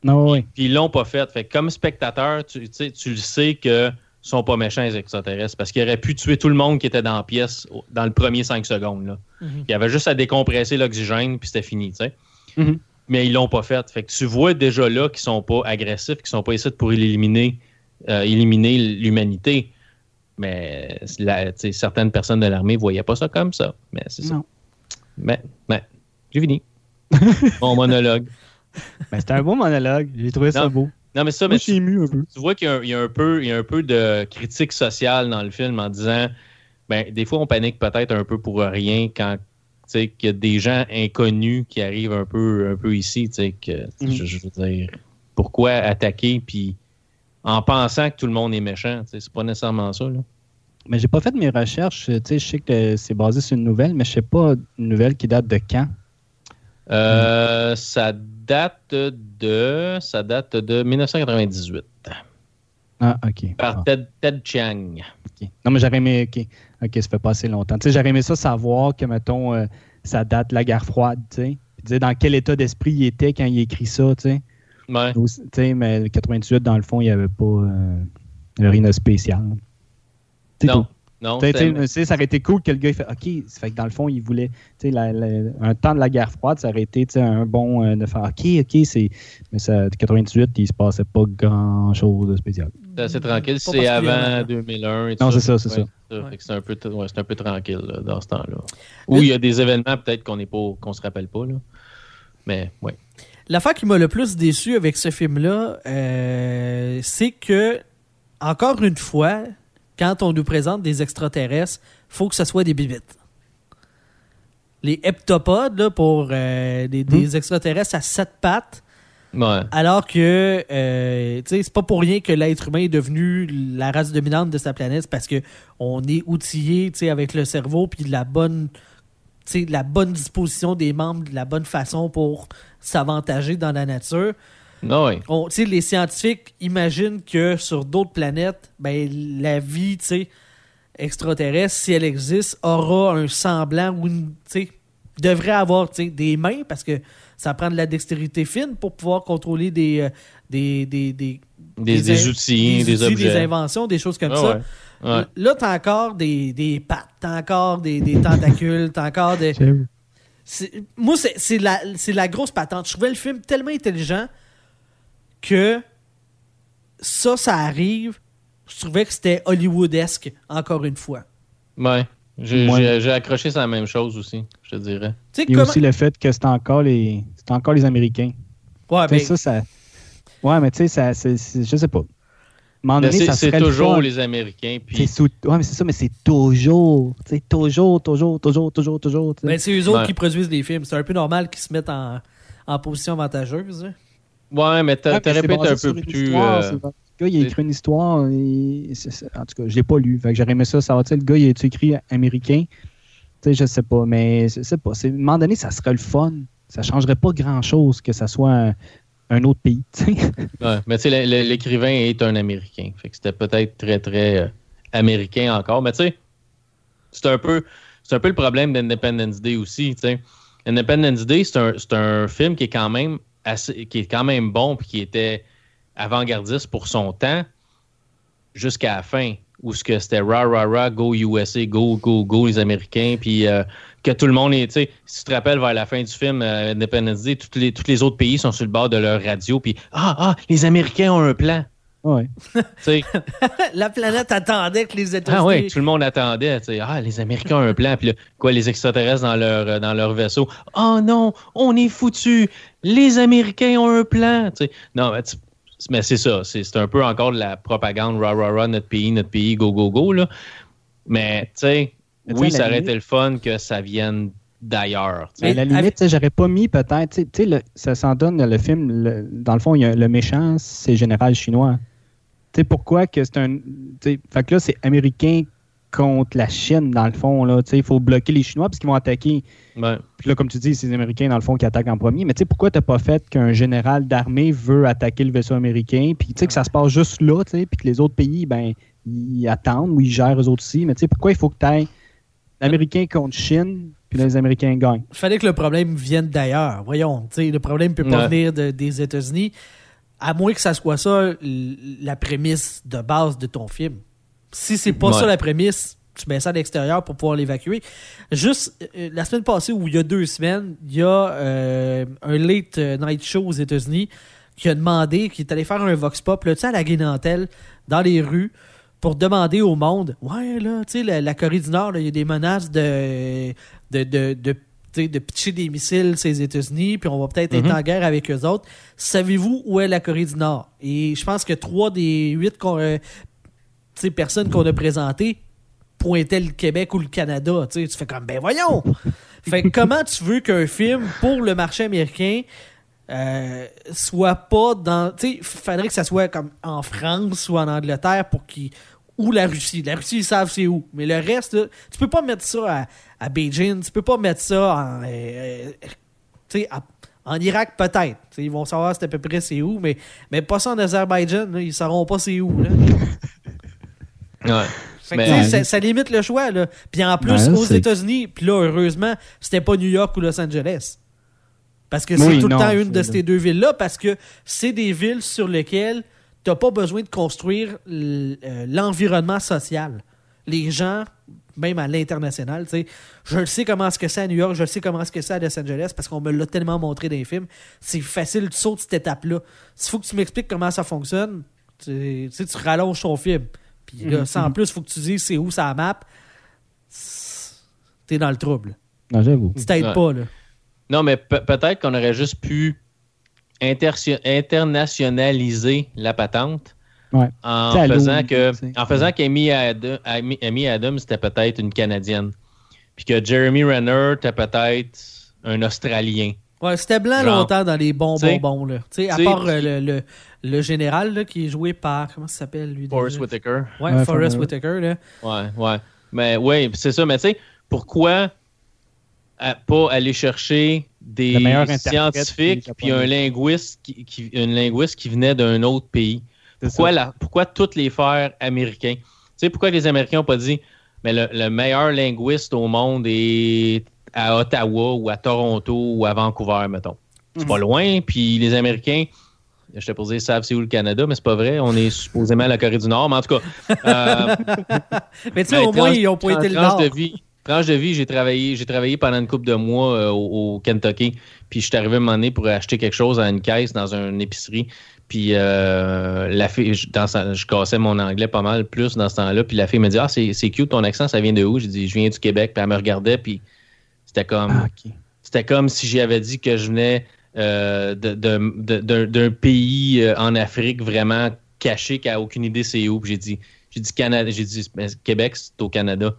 Non, oui. Puis ils l'ont pas fait. Fait comme spectateur, tu, tu le sais que sont pas méchants les extraterrestres parce qu'ils auraient pu tuer tout le monde qui était dans la pièce dans le premier 5 secondes. Là. Mm-hmm. Il y avait juste à décompresser l'oxygène puis c'était fini. Tu sais. Mais ils l'ont pas fait. Fait que tu vois déjà là qu'ils sont pas agressifs, qu'ils sont pas ici pour éliminer, euh, éliminer l'humanité. Mais certaines personnes de l'armée ne voyaient pas ça comme ça. Mais c'est ça. Mais, mais j'ai fini. Mon monologue. Ben, c'était un beau monologue. J'ai trouvé ça beau. Non, mais ça, mais tu, un peu. tu vois qu'il y, a un peu, il y a un peu de critique sociale dans le film en disant ben, des fois, on panique peut-être un peu pour rien quand qu'il y a des gens inconnus qui arrivent un peu, un peu ici, que, mm. je, veux dire, pourquoi attaquer puis en pensant que tout le monde est méchant, c'est pas nécessairement ça. Là. Mais j'ai pas fait mes recherches, je sais que c'est basé sur une nouvelle, mais je sais pas une nouvelle qui date de quand. Euh, Ça date de. Ça date de 1998. Ah, ok. Par Ah, Ted, Ted Chiang. Non, mais j'aurais aimé. Ok, ok, ça fait pas assez longtemps. Tu sais, j'aurais aimé ça savoir que, mettons, euh, ça date de la guerre froide, tu sais. Puis dire dans quel état d'esprit il était quand il écrit ça, tu sais. Ouais. Ou- Tu sais, mais le 98, dans le fond, il n'y avait pas euh, rien de spécial. Non. Non. Ça aurait été cool que le gars il fait OK, ça fait que dans le fond, il voulait. tu sais, la- la- un temps de la guerre froide, ça aurait été tu sais, un bon euh, de faire OK, OK, c'est. Mais ça, 98, il se passait pas grand chose de spécial. C'était assez tranquille. C'est avant particulièrement. 2001. et tout Non, c'est ça, c'est ça. Ouais. C'est un, peu, ouais, c'est un peu tranquille là, dans ce temps-là. Où il y a des événements peut-être qu'on n'est pas qu'on se rappelle pas. Là. Mais ouais. L'affaire qui m'a le plus déçu avec ce film-là, euh, c'est que, encore une fois, quand on nous présente des extraterrestres, faut que ce soit des bibites. Les heptapodes, là, pour euh, des, des extraterrestres à sept pattes, Ouais. alors que, euh, tu sais, c'est pas pour rien que l'être humain est devenu la race dominante de sa planète, parce que on est outillé, tu sais, avec le cerveau puis la bonne, tu sais, la bonne disposition des membres, la bonne façon pour s'avantager dans la nature. Non. On, sais, les scientifiques imaginent que sur d'autres planètes, ben, la vie, tu sais, extraterrestre, si elle existe, aura un semblant ou une, tu sais, devrait avoir, tu sais, des mains parce que ça prend de la dextérité fine pour pouvoir contrôler des, euh, des, des, des, Des, outils, des, outils, objets. des inventions, des choses comme Ah ça. ouais. Ouais. Là, t'as encore des, des pattes, t'as encore des, des tentacules, t'as encore des. Moi, c'est c'est la, c'est la grosse patente. Je trouvais le film tellement intelligent que ça, ça arrive. Je trouvais que c'était Hollywoodesque, encore une fois. Ouais. J'ai Ouais. accroché sur la même chose aussi, je te dirais. Tu sais, Il y a comment... aussi le fait que c'est encore les, c'est encore les Américains. Ouais, Tu sais, ben, ça, ça. Ouais, mais tu sais, ça, je sais pas. Mais C'est le toujours les Américains. C'est Puis, sous- Ouais, mais c'est ça, mais c'est toujours. Toujours, toujours, toujours, toujours, toujours. ben, c'est eux autres Ouais. qui produisent les films. C'est un peu normal qu'ils se mettent en, en position avantageuse. hein. Ouais, mais t'a- Ouais, basé un peu plus. euh, Le gars, il a écrit une histoire. et En tout cas, je l'ai pas lu. Fait que j'aurais aimé ça. savoir, le gars, il a écrit américain? Tu sais, je sais pas. Mais je sais pas. À un moment donné, ça serait le fun. Ça changerait pas grand-chose que ça soit un, un autre pays. Ouais, mais tu sais, l'écrivain est un Américain. Fait que c'était peut-être très, très euh, américain encore. Mais tu sais, c'est un peu c'est un peu le problème d'Independence Day aussi. tu sais. Independence Day, c'est un, c'est un film qui est quand même qui est quand même bon puis qui était avant-gardiste pour son temps jusqu'à la fin. Où ce que c'était rah, rah, rah, go USA, go, go, go, les Américains, puis euh, que tout le monde est, tu si tu te rappelles vers la fin du film euh, Independence Day, tous les, tous les autres pays sont sur le bord de leur radio, puis ah, ah, les Américains ont un plan. Ouais. Tu sais, La planète attendait que les États-Unis. ah ouais, tout le monde attendait. tu sais, Ah, les Américains ont un plan. Puis quoi, les extraterrestres dans leur, euh, dans leur vaisseau. Oh non, on est foutus. Les Américains ont un plan. Tu sais, non, mais, tu- mais c'est ça. C'est c'est un peu encore de la propagande. Rah, rah, rah, notre pays, notre pays, go, go, go. Là. Mais, tu sais, oui, ça aurait été le fun que ça vienne d'ailleurs. à la limite, tu sais, j'aurais pas mis peut-être. ça s'en donne le film. le- dans le fond, il y a, le méchant, c'est le général chinois. Tu sais, pourquoi que c'est un. tu sais, Fait que là, c'est américain contre la Chine, dans le fond. là. Tu sais, Il faut bloquer les Chinois parce qu'ils vont attaquer. Ouais. Puis là, comme tu dis, c'est les Américains, dans le fond, qui attaquent en premier. Mais tu sais, pourquoi t'as pas fait qu'un général d'armée veut attaquer le vaisseau américain, puis tu sais, que ça se passe juste là, tu sais, puis que les autres pays, ben, ils attendent ou ils gèrent eux autres aussi. Mais tu sais, pourquoi il faut que tu ailles l'Américain contre Chine, puis là, les Américains gagnent? Il fallait que le problème vienne d'ailleurs. Voyons, le problème peut pas Ouais. venir de- des États-Unis, à moins que ça soit ça la prémisse de base de ton film. Si c'est pas Ouais. ça la prémisse, tu mets ça à l'extérieur pour pouvoir l'évacuer. Juste euh, la semaine passée ou il y a deux semaines, il y a euh, un late euh, night show aux États-Unis qui a demandé, qui est allé faire un vox pop, là, tu sais, à la guénantelle, dans les rues, pour demander au monde, ouais, là, tu sais, la, la Corée du Nord, il y a des menaces de, de, de, de, pitcher des missiles ces États-Unis, puis on va peut-être être Mhm. en guerre avec eux autres. Savez-vous où est la Corée du Nord? Et je pense que trois des huit euh, personnes qu'on a présentées pointaient le Québec ou le Canada. Tu fais comme, ben voyons! fait que comment tu veux qu'un film pour le marché américain euh, soit pas dans. Tu sais, faudrait que ça soit comme en France ou en Angleterre pour qu'ils. Ou la Russie. La Russie, ils savent c'est où. Mais le reste, là, tu peux pas mettre ça à, à Beijing, tu peux pas mettre ça en. euh, euh, Tu sais, en Irak, peut-être. Ils vont savoir c'est à peu près c'est où, mais, mais pas ça en Azerbaïdjan. Ils sauront pas c'est où. Là. ouais. ça, limite le choix. Là. Puis en plus, aux États-Unis, puis là, heureusement, c'était pas New York ou Los Angeles. Parce que c'est tout le temps une de ces deux villes-là, parce que c'est des villes sur lesquelles tu n'as pas besoin de construire euh, l'environnement social. Les gens, même à l'international, je sais comment ce que c'est à New York, je sais comment ce que c'est à Los Angeles, parce qu'on me l'a tellement montré dans les films. C'est facile, tu sautes cette étape-là. S'il faut que tu m'expliques comment ça fonctionne, tu, tu rallonges ton film. Puis là, mm-hmm. en plus, il faut que tu dises c'est où ça map. T'es dans le trouble. Non, j'avoue. Tu t'aides pas, là. Non, mais peut-être qu'on aurait juste pu internationaliser la patente en, faisant que, en faisant qu'Amy Adam, Adams était peut-être une Canadienne. Puis que Jeremy Renner était peut-être un Australien. Ouais, c'était blanc longtemps dans les bons bonbons. Là. à part euh, le, le, le, général là, qui est joué par. Comment ça s'appelle lui Forrest Whitaker. Ouais, Forrest Whitaker. Là. Ouais, ouais. Mais oui, c'est ça. Mais tu sais, pourquoi pas aller chercher des scientifiques puis un linguiste qui, une linguiste qui venait d'un autre pays. Pourquoi, la, pourquoi toutes les faire américains? Tu sais, pourquoi les Américains n'ont pas dit mais le, meilleur linguiste au monde est à Ottawa ou à Toronto ou à Vancouver, mettons. C'est pas mhm. loin, puis les Américains, je t'ai posé, savent c'est où le Canada, mais c'est pas vrai. On est supposément à la Corée du Nord, mais en tout cas. Euh, mais tu sais, au moins, ils ont pas été le Nord. De vie, tranche de vie, j'ai travaillé, j'ai travaillé pendant une couple de mois euh, au, Kentucky. Puis je suis arrivé à un moment donné pour acheter quelque chose à une caisse dans une épicerie. Puis euh, la fille, je, dans je cassais mon anglais pas mal plus dans ce temps-là. Puis la fille me dit Ah, c'est, cute ton accent, ça vient de où? J'ai dit Je viens du Québec. Puis elle me regardait, puis c'était comme ah, c'était comme si j'avais dit que je venais euh, d'un, pays en Afrique vraiment caché qui n'a aucune idée c'est où. Puis j'ai dit, j'ai dit Canada, j'ai dit Québec, c'est au Canada.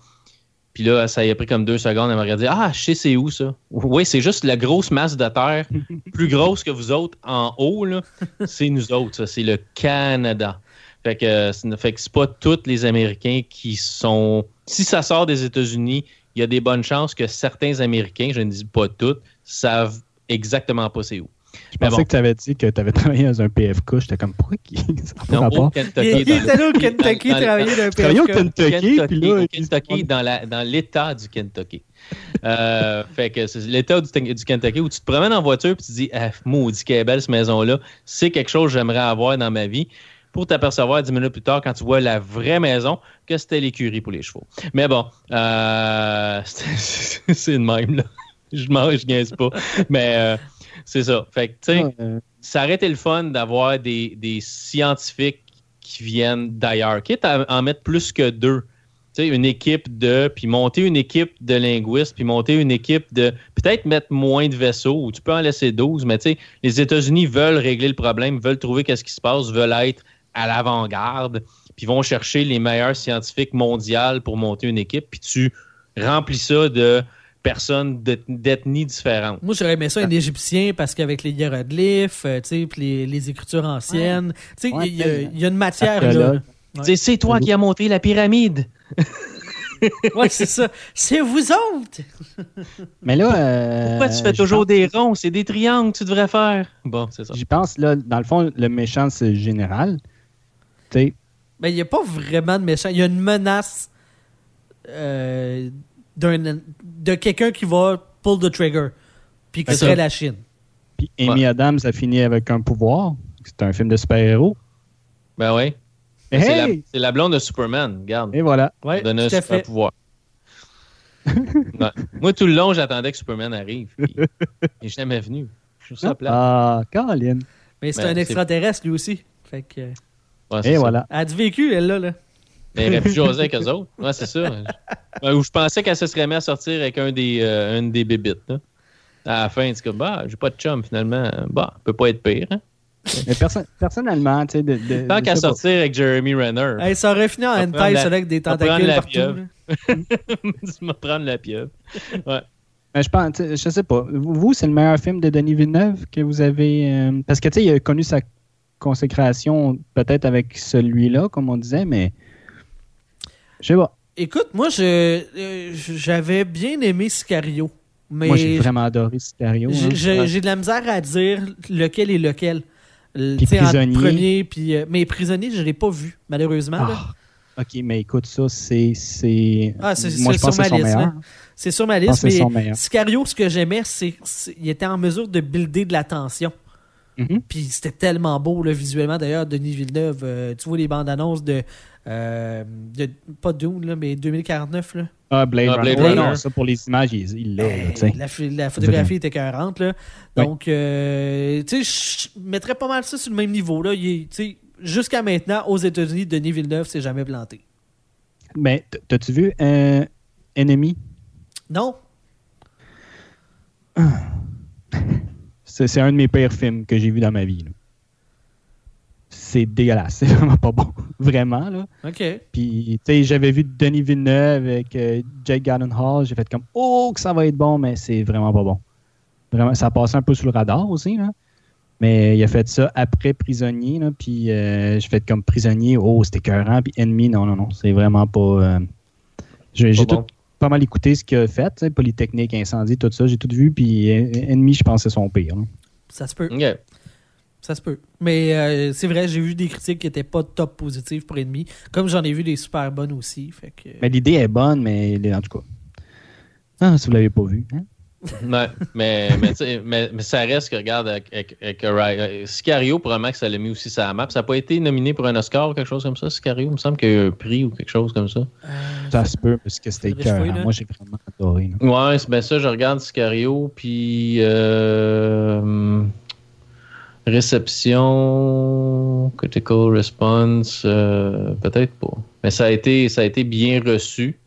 Puis là, ça y a pris comme deux secondes. Elle m'a regardé. Ah, je sais c'est où ça. Oui, c'est juste la grosse masse de terre, plus grosse que vous autres en haut. là. C'est nous autres, ça. C'est le Canada. Fait que, fait que c'est pas tous les Américains qui sont. Si ça sort des États-Unis, il y a des bonnes chances que certains Américains, je ne dis pas tous, savent exactement pas c'est où. Je pensais que tu avais dit que tu avais travaillé dans un PFK. J'étais comme, pourquoi qui Non, au Kentucky. Il, était là au Kentucky, travaillé dans un PFK. au Kentucky, puis là, au Kentucky, dans, la, dans l'État du Kentucky. euh, fait que c'est l'État du, du, Kentucky où tu te promènes en voiture et tu te dis, ah, maudit qu'elle est belle cette maison-là. C'est quelque chose que j'aimerais avoir dans ma vie pour t'apercevoir dix minutes plus tard, quand tu vois la vraie maison, que c'était l'écurie pour les chevaux. Mais bon, euh, c'est le même, là. Je mange, je gagne pas. Mais euh, c'est ça. Fait que, tu sais, ça aurait été le fun d'avoir des, scientifiques qui viennent d'ailleurs, quitte à en mettre plus que deux. Tu sais, une équipe de, puis monter une équipe de linguistes, puis monter une équipe de, peut-être mettre moins de vaisseaux, ou tu peux en laisser 12, mais tu sais, les États-Unis veulent régler le problème, veulent trouver qu'est-ce qui se passe, veulent être à l'avant-garde, puis vont chercher les meilleurs scientifiques mondiaux pour monter une équipe, puis tu remplis ça de personnes d'ethnie différentes. Moi, j'aurais aimé ça un Égyptien parce qu'avec les hiéroglyphes, euh, tu sais, les, les, écritures anciennes, tu sais, il y, a une matière là. C'est toi qui as monté la pyramide. ouais, c'est ça. C'est vous autres. Mais là. Euh, Pourquoi tu fais toujours des ronds? C'est des triangles que tu devrais faire. Bon, c'est ça. J'y pense, là, dans le fond, le méchant, c'est général. Tu sais. Mais il n'y a pas vraiment de méchant. Il y a une menace. Euh, de quelqu'un qui va pull the trigger, puis qui serait la Chine. Puis Amy Adams a fini avec un pouvoir. C'est un film de super-héros. Ben oui. C'est la, blonde de Superman, regarde. Et voilà. Ouais, donne un super pouvoir. Moi, tout le long, j'attendais que Superman arrive. il n'est jamais venu. Je trouve ça plat. Ah, Caroline. Mais c'est ben, un extraterrestre, lui aussi. Fait que... Et voilà. Elle a du vécu, elle, là. là. Mais elle aurait pu jaser avec eux autres. Ouais, c'est ça. Ou je pensais qu'elle se serait mise à sortir avec un des, euh, des bébites. À la fin, c'est comme, bah, j'ai pas de chum finalement. Bah, peut pas être pire. Hein? Mais personnellement, tu sais, de, de, Tant qu'à sortir avec Jeremy Renner. Hey, ça aurait fini en hentai, ça avec des tentacules partout. tu vas prendre la pieuvre. Ouais. Mais je pense, je sais pas. Vous, c'est le meilleur film de Denis Villeneuve que vous avez. Euh, parce que, tu sais, il a connu sa consécration peut-être avec celui-là, comme on disait, mais je sais pas. Écoute, moi, je, euh, j'avais bien aimé Sicario. Mais Moi, j'ai vraiment adoré Sicario. j'ai- hein. de la misère à dire lequel est lequel. Euh, Puis entre Prisonnier. premier, puis, euh, mais prisonnier, je l'ai pas vu, malheureusement. là. Ah, ok, mais écoute, ça, c'est. c'est- Ah, c'est- Moi, c'est je pense sur c'est ma liste. C'est sur ma liste, c'est mais. Sicario, ce que j'aimais, c'est qu'il était en mesure de builder de la tension. Mhm. Puis c'était tellement beau là, visuellement. D'ailleurs, Denis Villeneuve, euh, tu vois les bandes annonces de, euh, de pas Dune, là, mais 2049. Là. Ah, Blade, Ah, Runner. Blade Ouais, Runner. non, ça, pour les images, il il l'a, la, la photographie était écœurante. Là. Donc, euh, tu sais, je mettrais pas mal ça sur le même niveau. Là. Il est- tu sais, Jusqu'à maintenant, aux États-Unis, Denis Villeneuve s'est jamais planté. Mais t- t'as-tu vu euh, Enemy? Non? C'est c'est un de mes pires films que j'ai vu dans ma vie. là. C'est dégueulasse. C'est vraiment pas bon. Vraiment, là. OK. Puis, tu sais, j'avais vu Denis Villeneuve avec euh, Jake Gyllenhaal. J'ai fait comme, oh, que ça va être bon, mais c'est vraiment pas bon. Vraiment, ça a passé un peu sous le radar aussi, là. Mais il a fait ça après Prisonnier, là. Puis, euh, j'ai fait comme Prisonnier, oh, c'était écœurant. Puis Ennemi, non, non, non, c'est vraiment pas. euh, J'ai j'ai Pas tout bon. Pas mal écouté ce qu'il a fait, Polytechnique, Incendie, tout ça. J'ai tout vu. Puis, Ennemi, je pense que c'est son pire. là. Ça se peut. Ça se peut. Mais euh, c'est vrai, j'ai vu des critiques qui étaient pas top positives pour Ennemi. Comme j'en ai vu des super bonnes aussi. Fait que... Mais l'idée est bonne, mais en tout cas. Ah, si vous l'avez pas vu. Hein? Ouais, mais, mais, ça reste que, regarde, avec, avec, avec, euh, Sicario, probablement que ça l'a mis aussi sur la map. Ça n'a pas été nominé pour un Oscar ou quelque chose comme ça, Sicario? Il me semble qu'il y a eu un prix ou quelque chose comme ça. Euh, Ça se peut, parce que c'était. Moi, j'ai vraiment adoré. là. Ouais, c'est ben ça, je regarde Sicario, puis euh, réception, critical response, euh, peut-être pas. Mais ça a été, ça a été bien reçu.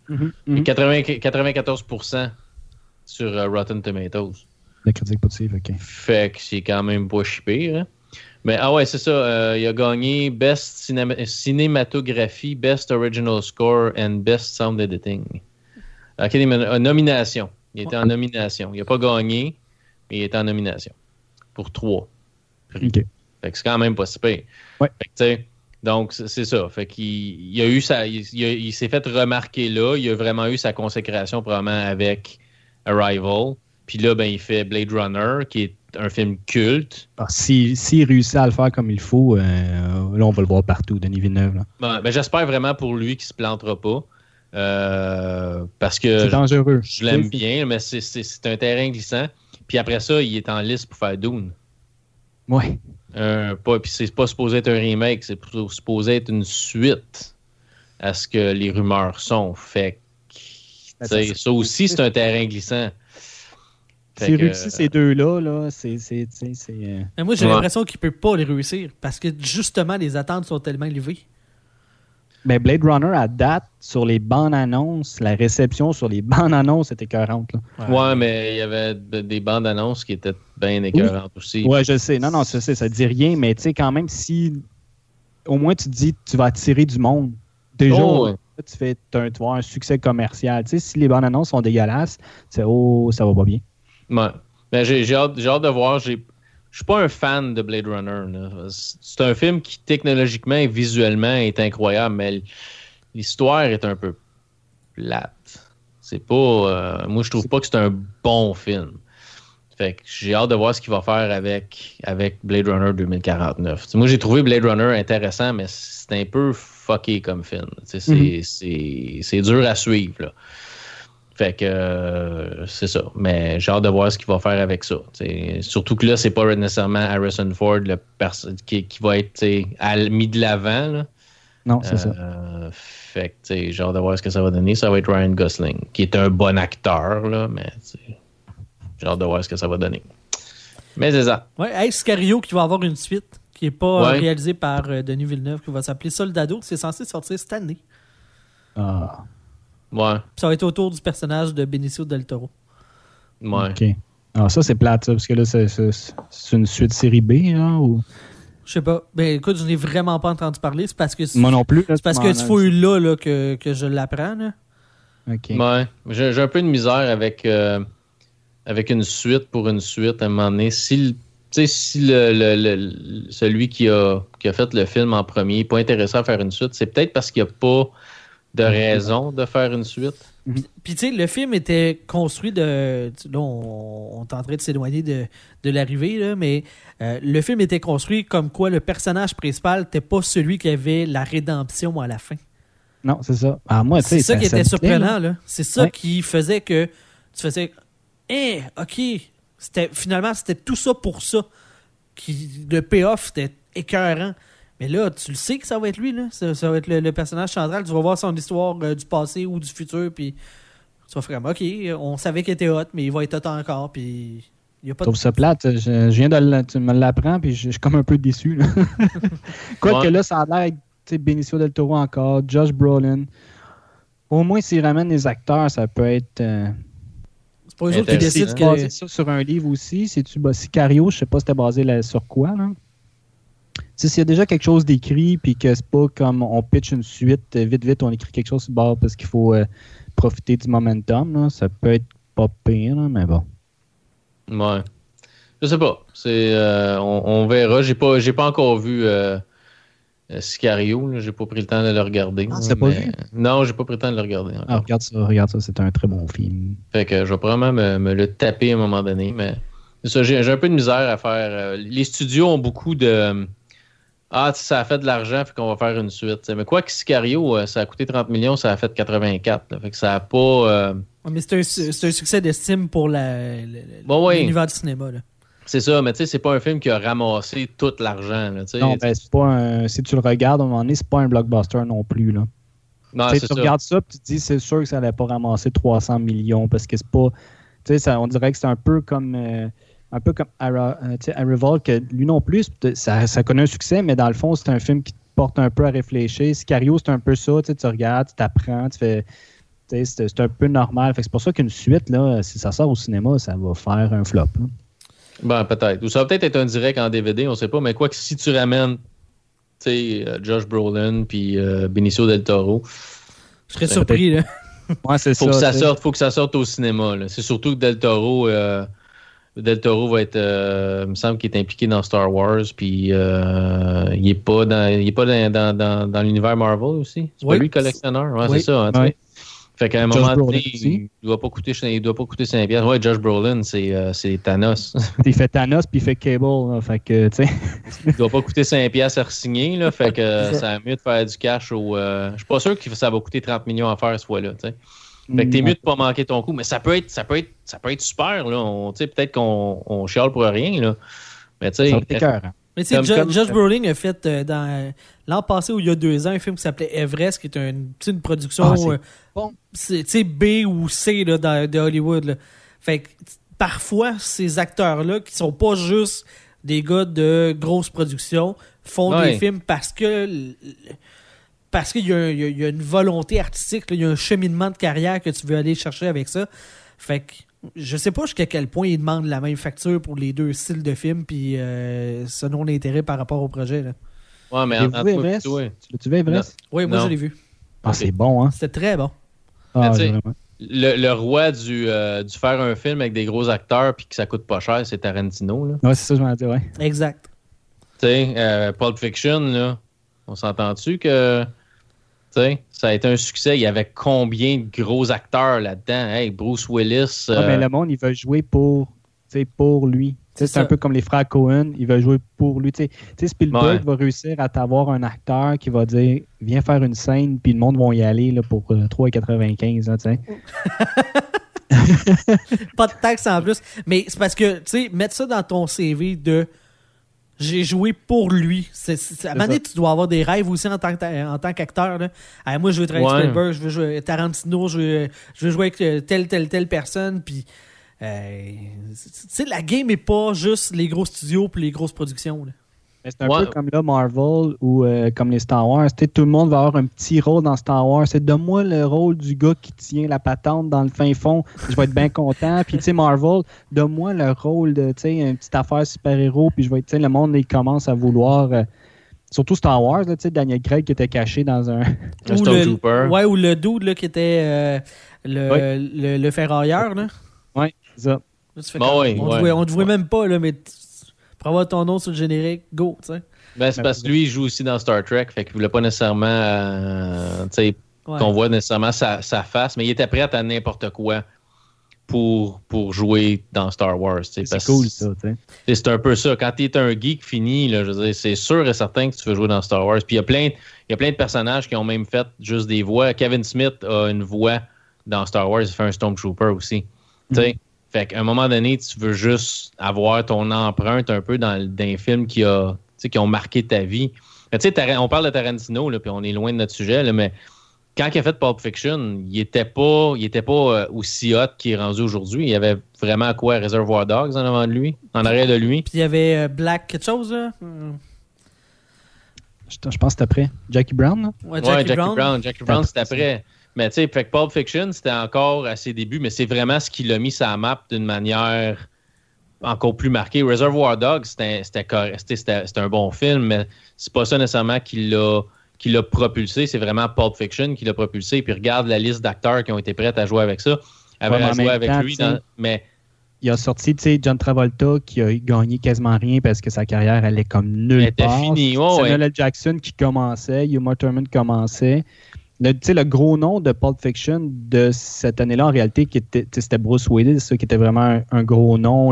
80 94% sur euh, Rotten Tomatoes. La critique positive, ok. Fait que c'est quand même pas pire. hein. Mais ah ouais, c'est ça. euh, il a gagné Best Cinéma- Cinématographie, Best Original Score and Best Sound Editing. Euh, nomination. Il était en nomination. Il n'a pas gagné, mais il était en nomination. Pour trois. prix. Ok. Fait que c'est quand même pas si pire. Ouais. Fait que, donc, c'est ça. Fait qu'il il a eu sa, il, il s'est fait remarquer là. Il a vraiment eu sa consécration probablement avec Arrival. Puis là, ben, il fait Blade Runner, qui est un film culte. Si- S'il réussit à le faire comme il faut, euh, là, on va le voir partout, Denis Villeneuve. là. Ben, ben, J'espère vraiment pour lui qu'il se plantera pas. Euh, parce que je, dangereux. je l'aime bien, mais c'est- un terrain glissant. Puis après ça, il est en liste pour faire Dune. Ouais. Un- pas, puis c'est pas supposé être un remake, c'est plutôt supposé être une suite à ce que les rumeurs sont. Fait que, Ben, tu sais, ça, ça, aussi, c'est un terrain glissant. S'il réussit ces deux-là, là, c'est. c'est- tu sais, c'est, euh, Mais moi, j'ai Ouais. l'impression qu'il peut pas les réussir parce que justement, les attentes sont tellement élevées. Mais Blade Runner, à date, sur les bandes annonces, la réception sur les bandes annonces était écœurante. Là. Ouais, mais il y avait de- des bandes annonces qui étaient bien écœurantes aussi. Ouais, je sais. Non, non, je sais, ça dit rien, mais tu sais, quand même, si au moins tu te dis tu vas attirer du monde, déjà, Oh, ouais. Tu fais un- tu avoir un succès commercial. Si les bandes annonces sont dégueulasses, tu sais, oh, ça va pas bien. Ben, j'ai hâte, hâte de voir. Je suis pas un fan de Blade Runner. C'est un film qui, technologiquement et visuellement, est incroyable, mais l'histoire est un peu plate. C'est pas. euh, moi, je trouve pas que c'est un bon film. Fait que j'ai hâte de voir ce qu'il va faire avec, avec Blade Runner 2049. T'sais, moi, j'ai trouvé Blade Runner intéressant, mais c'est un peu fucké comme film. C'est Mhm. c'est- c'est dur à suivre. Là. Fait que euh, c'est ça. Mais j'ai hâte de voir ce qu'il va faire avec ça. T'sais. Surtout que là, c'est pas nécessairement Harrison Ford le qui, qui va être à mis de l'avant. Non, c'est ça. Euh, fait que j'ai hâte de voir ce que ça va donner. Ça va être Ryan Gosling, qui est un bon acteur, là, mais j'ai hâte de voir ce que ça va donner. Mais c'est ça. Ouais, hey, Scario qui va avoir une suite qui est pas euh, Ouais. réalisée par euh, Denis Villeneuve, qui va s'appeler Soldado. C'est censé sortir cette année. Ah, Ouais. Puis ça va être autour du personnage de Benicio del Toro. Ouais. OK. Alors, ça, c'est plate, ça, parce que là, c'est- une suite série B, hein, ou... Je sais pas. Ben écoute, je n'ai vraiment pas entendu parler. C'est parce que Moi non plus. là, c'est parce que tu fouilles là, là que, que je l'apprends. là. OK. Ouais. J'ai un peu de misère avec, euh, avec une suite pour une suite à un moment donné. Si, sais, si le, le- le- celui qui a, qui a fait le film en premier n'est pas intéressé à faire une suite, c'est peut-être parce qu'il n'y a pas de raison de faire une suite. Puis, puis, tu sais, le film était construit de. Là, on, on est en train de s'éloigner de, de l'arrivée, là, mais euh, le film était construit comme quoi le personnage principal n'était pas celui qui avait la rédemption à la fin. Non, c'est ça. Ah, moi, C'est ça qui était surprenant, là. C'est ça Ouais. qui faisait que tu faisais. Eh, ok. C'était, finalement, c'était tout ça pour ça. Qui, le payoff, c'était écœurant. Mais là, tu le sais que ça va être lui, là. Ça, ça va être le, le personnage central. Tu vas voir son histoire euh, du passé ou du futur, puis tu vas faire comme, ok, on savait qu'il était hot, mais il va être hot encore, puis il y a pas Je trouve ça plate. Je, je viens de le- tu me l'apprends, puis je, je suis comme un peu déçu. là. Quoique Ouais. là, ça a l'air tu sais, Benicio del Toro encore, Josh Brolin. Au moins, s'ils ramènent les acteurs, ça peut être. euh, pas eux autres qui décident que. basé ça sur un livre aussi. C'est-tu bah, Sicario? Je sais pas c'était basé là- sur quoi. Là. Tu sais, S'il y a déjà quelque chose d'écrit, puis que c'est pas comme on pitch une suite, euh, vite, vite, on écrit quelque chose sur le bord parce qu'il faut euh, profiter du momentum, là, ça peut être pas pire, là, mais bon. Ouais. Je sais pas. C'est, euh, on, on verra. J'ai pas, j'ai pas encore vu euh, Sicario. là. J'ai pas pris le temps de le regarder. Ah, pas vu? Non, j'ai pas pris le temps de le regarder. Ah, regarde ça, regarde ça, c'est un très bon film. Fait que je vais probablement me, me le taper à un moment donné. Mais j'ai, un peu de misère à faire. euh, les studios ont beaucoup de. Ah, tu sais, ça a fait de l'argent, fait qu'on va faire une suite. Mais quoi que Sicario, euh, ça a coûté 30 millions, ça a fait 84. là. fait que ça a pas. euh, mais c'est un, succès d'estime pour la, Bon, l'univers du cinéma, là. C'est ça, mais tu sais, c'est pas un film qui a ramassé tout l'argent. là. Non, ben, c'est pas un, si tu le regardes, à un moment donné, c'est pas un blockbuster non plus. Là. Non, Tu sais, c'est tu ça. regardes ça, puis tu te dis, c'est sûr que ça n'allait pas ramasser 300 millions parce que c'est pas. Tu sais, on dirait que c'est un peu comme. euh, un peu comme euh, Arrival, que lui non plus, ça, ça connaît un succès, mais dans le fond, c'est un film qui te porte un peu à réfléchir. Sicario, c'est un peu ça. Tu sais, tu regardes, tu t'apprends, tu fais. tu sais, C'est un peu normal. Fait que C'est pour ça qu'une suite, là, si ça sort au cinéma, ça va faire un flop. Ben, peut-être. Ou ça va peut-être être un direct en DVD, on sait pas. Mais quoi que si tu ramènes, tu sais, euh, Josh Brolin puis euh, Benicio del Toro, Je serais Ben, surpris, là. Ouais, c'est faut que ça sorte, faut que ça sorte au cinéma. là. C'est surtout que Del Toro, euh, Del Toro va être, euh, il me semble qu'il est impliqué dans Star Wars, puis euh, il est pas dans, il est pas dans, dans, dans, dans l'univers Marvel aussi. C'est Oui. pas lui le collectionneur, ouais, Oui. c'est ça. hein. Ouais. Fait qu'à un Josh moment Brolin donné, aussi. il doit pas coûter, il doit pas coûter 5 piastres. Ouais, Josh Brolin, c'est, euh, Thanos. Il fait Thanos, puis il fait Cable. là. fait que, tu sais. Il doit pas coûter 5 piastres à signer, là. Fait que C'est ça. a mieux de faire du cash au. euh, je suis pas sûr que ça va coûter 30 millions à faire ce fois-là, tu sais. Fait que t'es Mm, mieux de pas manquer ton coup. Mais ça peut être, ça peut être, ça peut être super, là. Peut-être qu'on on chiale pour rien, là. Mais tu sais. Mais tu sais, Jo- Josh Brolin a fait euh, dans euh, l'an passé ou il y a deux ans un film qui s'appelait Everest, qui est une, une production Ah, euh, bon. B ou C là, dans- de Hollywood. là. Fait que parfois, ces acteurs-là, qui sont pas juste des gars de grosses productions, font Ouais. des films parce que parce qu'il y, y a- il y a une volonté artistique, il y a un cheminement de carrière que tu veux aller chercher avec ça. Fait que je sais pas jusqu'à quel point ils demandent la même facture pour les deux styles de films puis euh, selon l'intérêt par rapport au projet. Là. Ouais, mais Avez-vous en- en- vu Everest? toi, Tu l'as-tu vu, Everest? Oui, moi Non. je l'ai vu. Ah, c'est bon, hein? C'était très bon. Ah, le, le roi du, euh, du faire un film avec des gros acteurs puis que ça coûte pas cher, c'est Tarantino, là. Ouais, c'est ça, je m'en dis, ouais. Exact. Tu sais, euh, Pulp Fiction, là, on s'entend-tu que tu sais, ça a été un succès? Il y avait combien de gros acteurs là-dedans? Hey, Bruce Willis. Ah, euh, mais le monde, il veut jouer pour, tu sais, pour lui. C'est un peu comme les frères Cohen, ils veulent jouer pour lui. Tu sais, Tu sais, Spielberg Ouais. va réussir à t'avoir un acteur qui va dire Viens faire une scène, puis le monde va y aller là, pour euh, 3,95. là, tu sais. Pas de taxe en plus. Mais c'est parce que, tu sais, mettre ça dans ton CV de j'ai joué pour lui. C'est, c'est- à un moment donné, tu dois avoir des rêves aussi en tant, que- en tant qu'acteur. là. Moi, je veux travailler avec Ouais. Spielberg, je veux jouer avec Tarantino, je veux, je veux jouer avec euh, telle, telle, telle personne. Puis, euh, tu sais, la game est pas juste les gros studios puis les grosses productions. là. Mais c'est un Ouais. peu comme là, Marvel ou euh, comme les Star Wars. Tout le monde va avoir un petit rôle dans Star Wars. C'est donne-moi le rôle du gars qui tient la patente dans le fin fond. Je vais être bien content. Puis, tu sais, Marvel, donne-moi le rôle de, tu sais, une petite affaire super-héros. Puis, je vais être, tu sais, le monde, il commence à vouloir. euh, surtout Star Wars, là, tu sais, Daniel Craig qui était caché dans un. Stormtrooper. ouais, ou le dude là, qui était euh, le, le, le ferrailleur. Là. Ouais, c'est ça. Là, tu fais Bon, comme- ouais, on, ouais. te voit, on te voit Ouais. même pas, là, mais pour avoir ton nom sur le générique, go, tu sais. Ben, c'est parce que lui, il joue aussi dans Star Trek, fait qu'il voulait pas nécessairement euh, tu sais, qu'on voit nécessairement sa, sa, face, mais il était prêt à n'importe quoi pour, pour jouer dans Star Wars. C'est cool ça. C'est un peu ça. Quand tu es un geek fini, c'est sûr et certain que tu veux jouer dans Star Wars. Puis il y a plein, il y a plein de personnages qui ont même fait juste des voix. Kevin Smith a une voix dans Star Wars, il fait un Stormtrooper aussi. Mm Fait qu'à un moment donné, tu veux juste avoir ton empreinte un peu dans, dans un film qui, a, qui ont marqué ta vie. on parle de Tarantino, là, puis on est loin de notre sujet, là, mais quand il a fait Pulp Fiction, il était pas, il était pas euh, aussi hot qu'il est rendu aujourd'hui. Il y avait vraiment quoi Reservoir Dogs en avant de lui, en arrière de lui. Puis il y avait euh, Black quelque chose là? Je, pense que c'était après. Jackie Brown, Ouais, Jackie, Brown. Jackie Brown, c'était après. Mais tu sais, Pulp Fiction, c'était encore à ses débuts, mais c'est vraiment ce qui l'a mis sa map d'une manière encore plus marquée. Reservoir Dogs, c'était un bon film, mais c'est pas ça nécessairement qui l'a qui l'a propulsé. C'est vraiment Pulp Fiction qui l'a propulsé. Puis regarde la liste d'acteurs qui ont été prêts à jouer avec ça. à jouer avec lui. mais il a sorti, tu sais, John Travolta qui a gagné quasiment rien parce que sa carrière allait comme nulle était part. fini. Samuel L. Jackson qui commençait, Uma Thurman commençait. Le, le gros nom de Pulp Fiction de cette année-là, en réalité, c'était Bruce Willis, qui était vraiment un, gros nom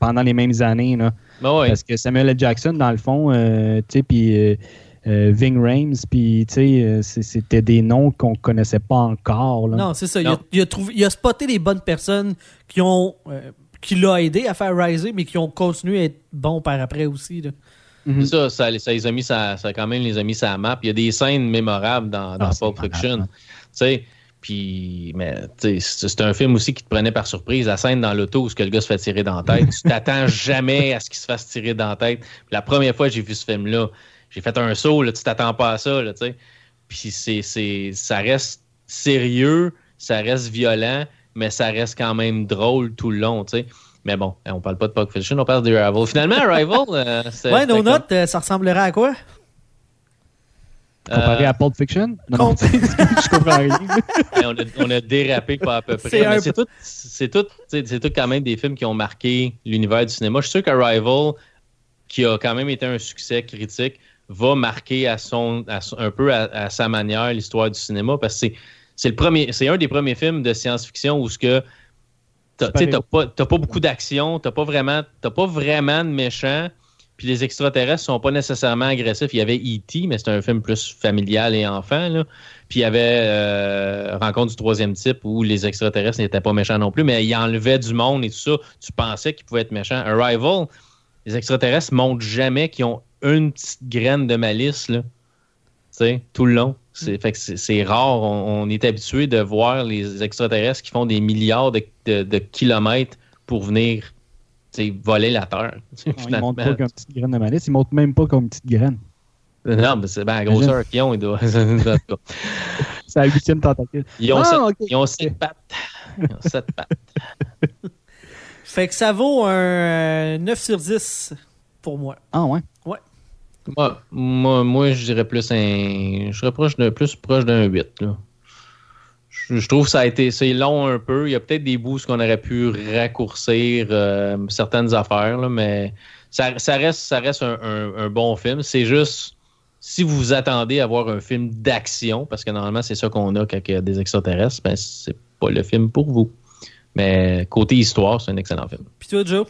pendant les mêmes années. Là. Ben parce que Samuel L. Jackson, dans le fond, euh, puis... Euh, euh, Ving Rames, puis euh, c'était des noms qu'on connaissait pas encore. Non, c'est ça. Il a, trouvé, il a, spoté les bonnes personnes qui ont euh, qui l'ont aidé à faire riser, mais qui ont continué à être bons par après aussi. Mhm. Ça, ça, les a mis ça, quand même les a mis sa map. Il y a des scènes mémorables dans, dans ah, Pulp Fiction. Puis, mais c'est un film aussi qui te prenait par surprise. La scène dans l'auto où que le gars se fait tirer dans la tête. tu t'attends jamais à ce qu'il se fasse tirer dans la tête. la première fois que j'ai vu ce film-là, j'ai fait un saut, là, tu t'attends pas à ça, là. Puis c'est, ça reste sérieux, ça reste violent, mais ça reste quand même drôle tout le long, sais. Mais bon, on parle pas de Pulp Fiction, on parle de Arrival. Finalement, Arrival, euh, c'est. Ouais, nos notes, euh, ça ressemblerait à quoi? Comparé à Pulp Fiction? Non, je comprends rien. on, a, on, a, dérapé pas à peu près. C'est, c'est, tout, c'est, tout, c'est tout quand même des films qui ont marqué l'univers du cinéma. Je suis sûr qu'Arrival, qui a quand même été un succès critique, va marquer à son, un peu à, sa manière l'histoire du cinéma parce que c'est le premier c'est un des premiers films de science-fiction où ce que t'as pas, pas beaucoup d'action, t'as pas vraiment pas vraiment de méchants, puis les extraterrestres sont pas nécessairement agressifs. Il y avait E.T., mais c'est un film plus familial et enfant. Là. Puis il y avait euh, Rencontre du troisième type où les extraterrestres n'étaient pas méchants non plus, mais ils enlevaient du monde et tout ça. Tu pensais qu'ils pouvaient être méchants. Arrival, les extraterrestres montrent jamais qu'ils ont une petite graine de malice, là. tout le long. C'est, fait que c'est, rare. On, est habitué de voir les extraterrestres qui font des milliards de, kilomètres pour venir voler la Terre. ils ne montrent pas comme une petite graine de malice, ils montrent même pas comme une petite graine. Non, mais c'est bien la grosseur qu'ils ont. Ils doivent... c'est la huitième tentacule. Ils ont, ah, sept, ils ont sept pattes. Ils ont sept pattes. fait que ça vaut un 9 sur 10 pour moi. Ah ouais? Ouais. Moi, moi, moi je dirais plus un. Je serais proche de, plus proche d'un 8. Là. Je, trouve que ça a été. C'est long un peu. Il y a peut-être des boosts qu'on aurait pu raccourcir euh, certaines affaires, là, mais ça, ça, reste, ça reste un, un, bon film. C'est juste. Si vous vous attendez à voir un film d'action, parce que normalement c'est ça qu'on a quand il y a des extraterrestres, ben c'est pas le film pour vous. Mais côté histoire, c'est un excellent film. Puis toi, Joe?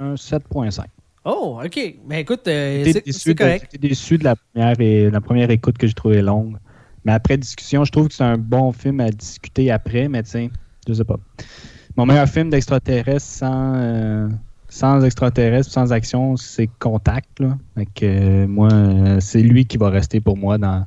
Un 7.5. Oh, OK. Mais ben, écoute, euh, c'est correct. J'étais déçu de la première, et, la première écoute que j'ai trouvée longue. Mais après discussion, je trouve que c'est un bon film à discuter après, mais tiens, je sais pas. Mon meilleur film d'extraterrestre sans, euh, sans extraterrestre, sans action, c'est Contact. Là. Euh, moi, c'est lui qui va rester pour moi dans,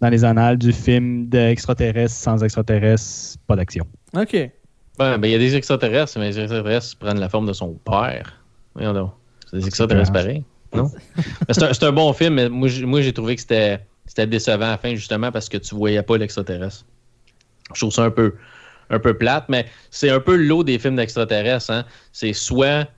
dans les annales du film d'extraterrestre sans extraterrestre, pas d'action. OK. Ben, ben, il y a des extraterrestres, mais les extraterrestres prennent la forme de son père. Voyons donc. C'est des extraterrestres pareil. Non? c'est un, bon film, mais moi, j'ai trouvé que c'était décevant à la fin, justement, parce que tu voyais pas l'extraterrestre. Je trouve ça un peu, un peu plate, mais c'est un peu l'eau des films d'extraterrestres. Hein? C'est soit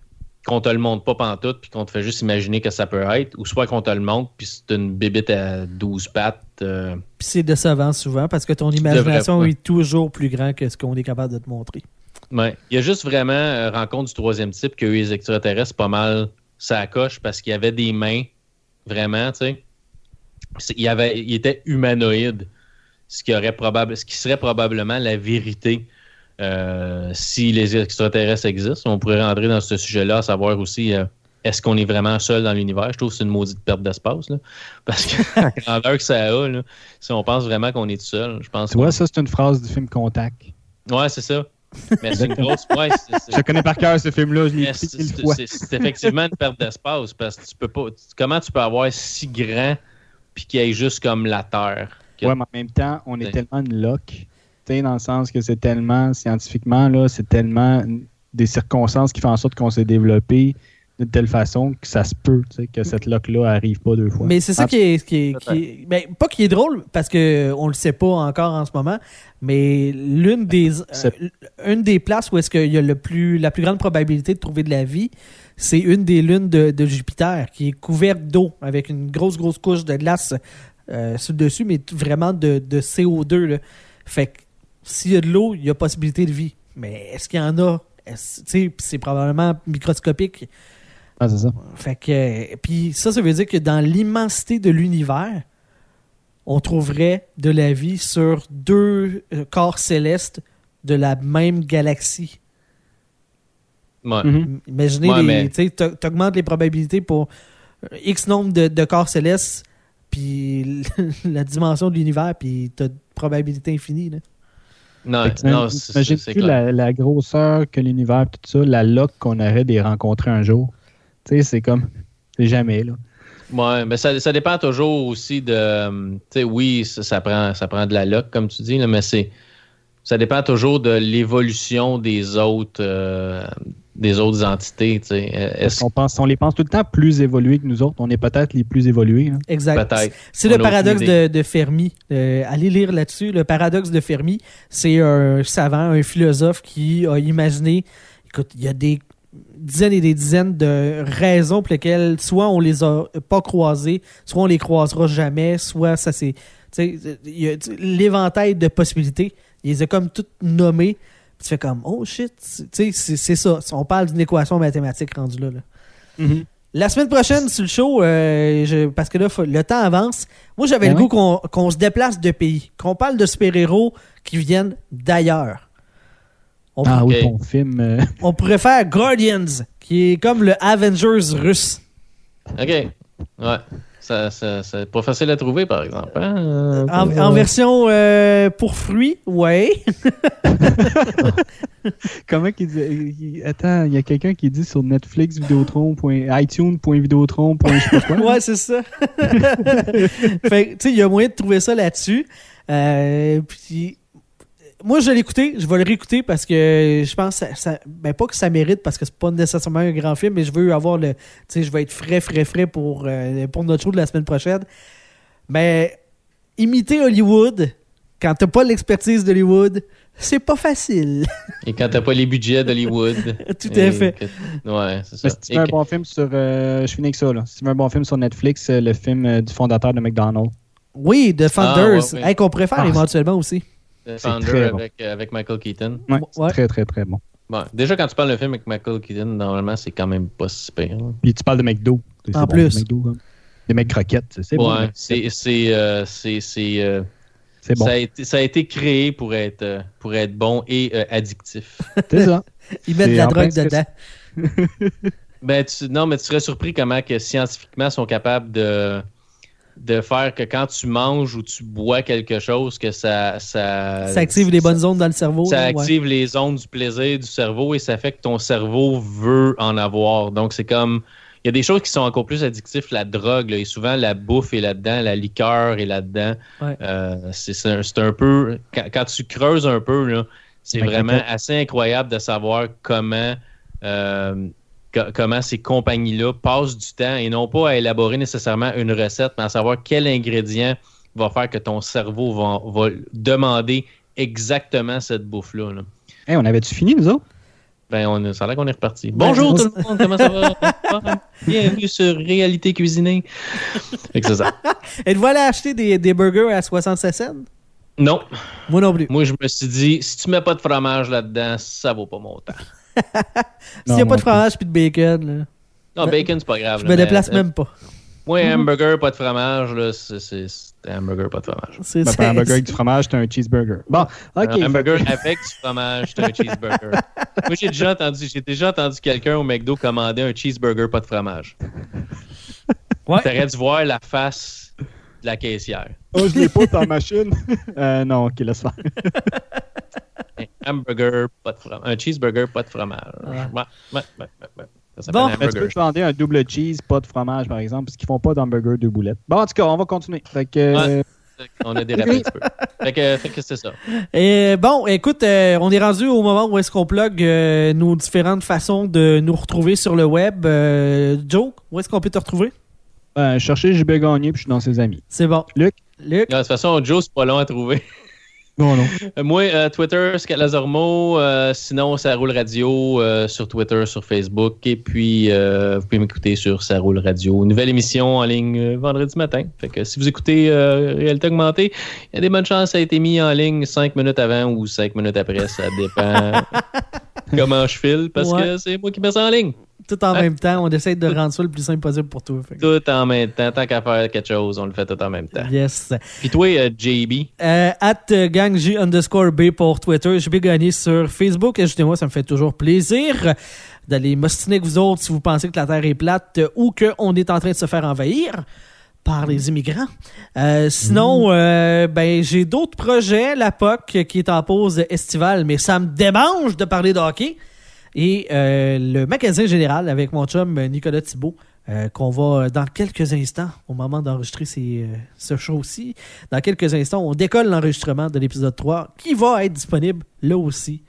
qu'on te le montre pas pantoute, puis qu'on te fait juste imaginer que ça peut être, ou soit qu'on te le montre, puis c'est une bébite à 12 pattes. Euh, puis c'est décevant souvent, parce que ton imagination est toujours plus grand que ce qu'on est capable de te montrer. Ouais. Il y a juste vraiment euh, Rencontre du troisième type que les extraterrestres pas mal ça coche parce qu'il y avait des mains, vraiment, tu sais. Il, avait, il était humanoïde. ce qui, aurait probable, ce qui serait probablement la vérité euh, si les extraterrestres existent. On pourrait rentrer dans ce sujet-là, savoir aussi euh, est-ce qu'on est vraiment seul dans l'univers? Je trouve que c'est une maudite perte d'espace. Parce que la grandeur que ça a, là, si on pense vraiment qu'on est tout seul, je pense. Tu vois, ça, c'est une phrase du film Contact. Ouais, c'est ça. Mais c'est une grosse. Ouais, Je connais par cœur ce film-là, je l'ai C'est effectivement une perte d'espace parce que tu peux pas. Comment tu peux avoir si grand puis qu'il y ait juste comme la Terre? Ouais, mais en même temps, on est tellement une loque, dans le sens que c'est tellement, scientifiquement, là, c'est tellement des circonstances qui font en sorte qu'on s'est développé de telle façon que ça se peut que cette lock-là arrive pas deux fois. Mais c'est ça qui est, qui est, ben, pas qui est drôle parce que on le sait pas encore en ce moment, mais l'une des euh, une des places où est-ce qu'il y a le plus la plus grande probabilité de trouver de la vie, c'est une des lunes de, Jupiter qui est couverte d'eau avec une grosse grosse couche de glace euh, sur le dessus, mais vraiment de, CO2. Là. Fait que s'il y a de l'eau, il y a possibilité de vie. Mais est-ce qu'il y en a? C'est probablement microscopique. Ah, c'est ça. Fait que, puis ça, ça veut dire que dans l'immensité de l'univers, on trouverait de la vie sur deux euh, corps célestes de la même galaxie. Mhm. Imaginez, tu augmentes les probabilités pour X nombre de, corps célestes, puis la dimension de l'univers, puis tu as probabilité infinie. Là. Non, non c'est la, la grosseur que l'univers, tout ça, la lock qu'on aurait de rencontrer un jour? Tu sais, c'est comme. C'est jamais, là. Oui, mais ça, ça, dépend toujours aussi de. Tu sais, oui, ça, prend, ça prend de la luck, comme tu dis, là, mais c'est. Ça dépend toujours de l'évolution des autres. Euh, des autres entités. Est-ce qu'on pense, on les pense tout le temps plus évolués que nous autres. On est peut-être les plus évolués. Hein. Exact. C'est le paradoxe de, Fermi. Euh, allez lire là-dessus. Le paradoxe de Fermi, c'est un savant, un philosophe qui a imaginé. Écoute, il y a des dizaines et des dizaines de raisons pour lesquelles soit on les a pas croisées, soit on les croisera jamais, soit ça c'est l'éventail de possibilités, il les a comme toutes nommées. Tu fais comme oh shit, c'est ça. On parle d'une équation mathématique rendue là. Mm-hmm. La semaine prochaine, sur le show, euh, parce que là, le temps avance, moi j'avais ben le goût qu'on se déplace de pays, qu'on parle de super-héros qui viennent d'ailleurs. On ah oui, ton film. Euh. On pourrait faire Guardians, qui est comme le Avengers russe. OK. Ouais. Ça, ça, c'est pas facile à trouver, par exemple. Hein? En, version euh, pour fruits, ouais. Comment qu'il dit Attends, il y a quelqu'un qui dit sur Netflix, Vidéotron, iTunes.vidéotron, je sais pas quoi. ouais, c'est ça. fait tu sais, il y a moyen de trouver ça là-dessus. Euh, puis moi, je l'ai écouté. Je vais le réécouter parce que je pense ça, ben pas que ça mérite parce que c'est pas nécessairement un grand film, mais je veux avoir le. Tu sais, je vais être frais, frais, frais pour, euh, pour notre show de la semaine prochaine. Mais imiter Hollywood quand t'as pas l'expertise d'Hollywood, c'est pas facile. Et quand t'as pas les budgets d'Hollywood. Tout à fait. Ouais, c'est ça. si tu veux un bon film sur. Euh, je finis avec ça, là. Si tu veux un bon film sur Netflix, euh, le film du fondateur de McDonald's. Oui, The Funders. Ah, qu'on préfère ah. éventuellement aussi. Founder avec, euh, avec, Michael Keaton. Ouais, Très, très, très bon. bon. Déjà, quand tu parles d'un film avec Michael Keaton, normalement, c'est quand même pas si pire. Puis tu parles de McDo. En plus. Des mecs croquettes, c'est bon. Ouais, c'est. C'est euh, euh, bon. Ça a, été, ça a, été, créé pour être, pour être bon et addictif. C'est ça. Ils mettent de la drogue dedans. ben, tu, non, mais tu serais surpris comment que scientifiquement sont capables de de faire que quand tu manges ou tu bois quelque chose, que ça. Ça, ça active les bonnes ondes dans le cerveau. Ça active les ondes du plaisir du cerveau et ça fait que ton cerveau veut en avoir. Donc, c'est comme. Il y a des choses qui sont encore plus addictives, la drogue, et souvent la bouffe est là-dedans, la liqueur est là-dedans. Euh, c'est un peu. Quand, tu creuses un peu, c'est vraiment assez incroyable de savoir comment. Euh, comment ces compagnies-là passent du temps et non pas à élaborer nécessairement une recette, mais à savoir quel ingrédient va faire que ton cerveau va, demander exactement cette bouffe-là. on avait-tu fini, nous autres? Ben, on, ça a l'air qu'on est reparti. Ben, Bonjour tout le monde, comment ça va? Bienvenue sur Réalité Cuisinée. c'est ça. Êtes-vous allé acheter des, des, burgers à 67 cents? Non. Moi non plus. Moi, je me suis dit, si tu mets pas de fromage là-dedans, ça vaut pas mon temps. S'il n'y a pas de fromage puis de bacon. Là. Non, bacon, c'est pas grave. Je me déplace même pas. Moi, un hamburger, pas de fromage, là, c'est- hamburger, pas de fromage. C'est Ben, un hamburger avec du fromage, c'est un cheeseburger. Bon, OK. Un hamburger avec du fromage, c'est un cheeseburger. Moi, j'ai déjà entendu, j'ai déjà entendu quelqu'un au McDo commander un cheeseburger, pas de fromage. Ouais. T'aurais dû voir la face de la caissière. Oh, je l'ai pas la machine. euh, non, OK, laisse faire. Un hamburger, pas de fromage. Un cheeseburger, pas de fromage. Ouais. Ouais, ouais, ouais. Ça s'appelle Bon. un Ben, tu peux demander un double cheese, pas de fromage, par exemple, parce qu'ils font pas d'hamburger deux boulettes. Bon, en tout cas, on va continuer. Fait que, euh, On a dérapé un petit peu. Fait que, fait que c'est ça. Et bon, écoute, euh, on est rendu au moment où est-ce qu'on plug euh, nos différentes façons de nous retrouver sur le web. Euh, Joe, où est-ce qu'on peut te retrouver? Ben, cherchez JB Gagné, puis je suis dans ses amis. C'est bon. Luc? Luc? De toute façon, Joe, c'est pas long à trouver. Non, non. Euh, Moi, euh, Twitter, Scalazormo. Euh, sinon, ça roule radio euh, sur Twitter, sur Facebook. Et puis, euh, vous pouvez m'écouter sur Ça roule radio. Nouvelle émission en ligne euh, vendredi matin. Fait que si vous écoutez euh, Réalité Augmentée, il y a des bonnes chances que ça a été mis en ligne cinq minutes avant ou cinq minutes après. Ça dépend comment je file parce Ouais. que c'est moi qui mets ça en ligne. Tout en même temps, on essaie de rendre ça le plus simple possible pour toi. Fait Tout en même temps. Tant qu'à faire quelque chose, on le fait tout en même temps. Yes. Puis toi, euh, JB, Euh, at euh, gangj underscore B pour Twitter. Je vais gagner sur Facebook. Ajoutez-moi, ça me fait toujours plaisir d'aller m'ostiner avec vous autres si vous pensez que la Terre est plate ou qu'on est en train de se faire envahir par les immigrants. Euh, sinon, euh, ben j'ai d'autres projets. La POC qui est en pause estivale, mais ça me démange de parler de hockey. Et euh, le magasin général avec mon chum euh, Nicolas Thibault, euh, qu'on va dans quelques instants, au moment d'enregistrer ce show-ci, dans quelques instants, on décolle l'enregistrement de l'épisode 3 qui va être disponible là aussi.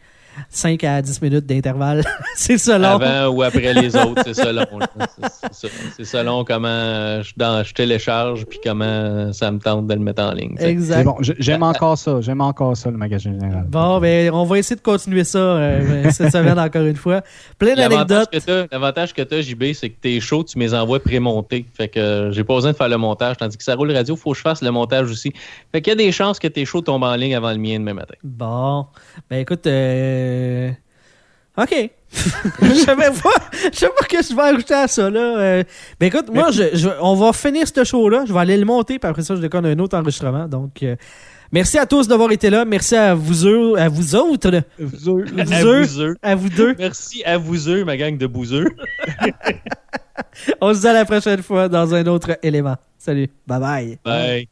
5 à 10 minutes d'intervalle. c'est selon. avant ou après les autres, c'est selon. là. C'est- c'est ça. C'est selon comment je, dans- je télécharge puis comment ça me tente de le mettre en ligne. tu sais. Exact. Bon, j'aime encore ça. J'aime encore ça, le magasin général. Bon, ben, on va essayer de continuer ça euh, cette semaine encore une fois. Plein d'anecdotes. L'avantage que tu as, JB, c'est que tes shows, tu me les envoies prémontés. Fait que euh, j'ai pas besoin de faire le montage. Tandis que ça roule radio, faut que je fasse le montage aussi. Fait qu'il y a des chances que tes shows tombent en ligne avant le mien demain matin. Bon, ben écoute, euh... ok. je savais pas, je sais pas que je vais ajouter à ça là. Euh, Ben écoute, moi, je, je- on va finir ce show là. Je vais aller le monter, puis après ça, je déconne un autre enregistrement. Donc, euh, merci à tous d'avoir été là. Merci à vous, eux- à vous autres, là. Vous- À Vous eux, vous eux. à vous deux. Merci à vous eux, ma gang de bouseux. On se dit à la prochaine fois dans un autre élément. Salut, bye bye. Bye.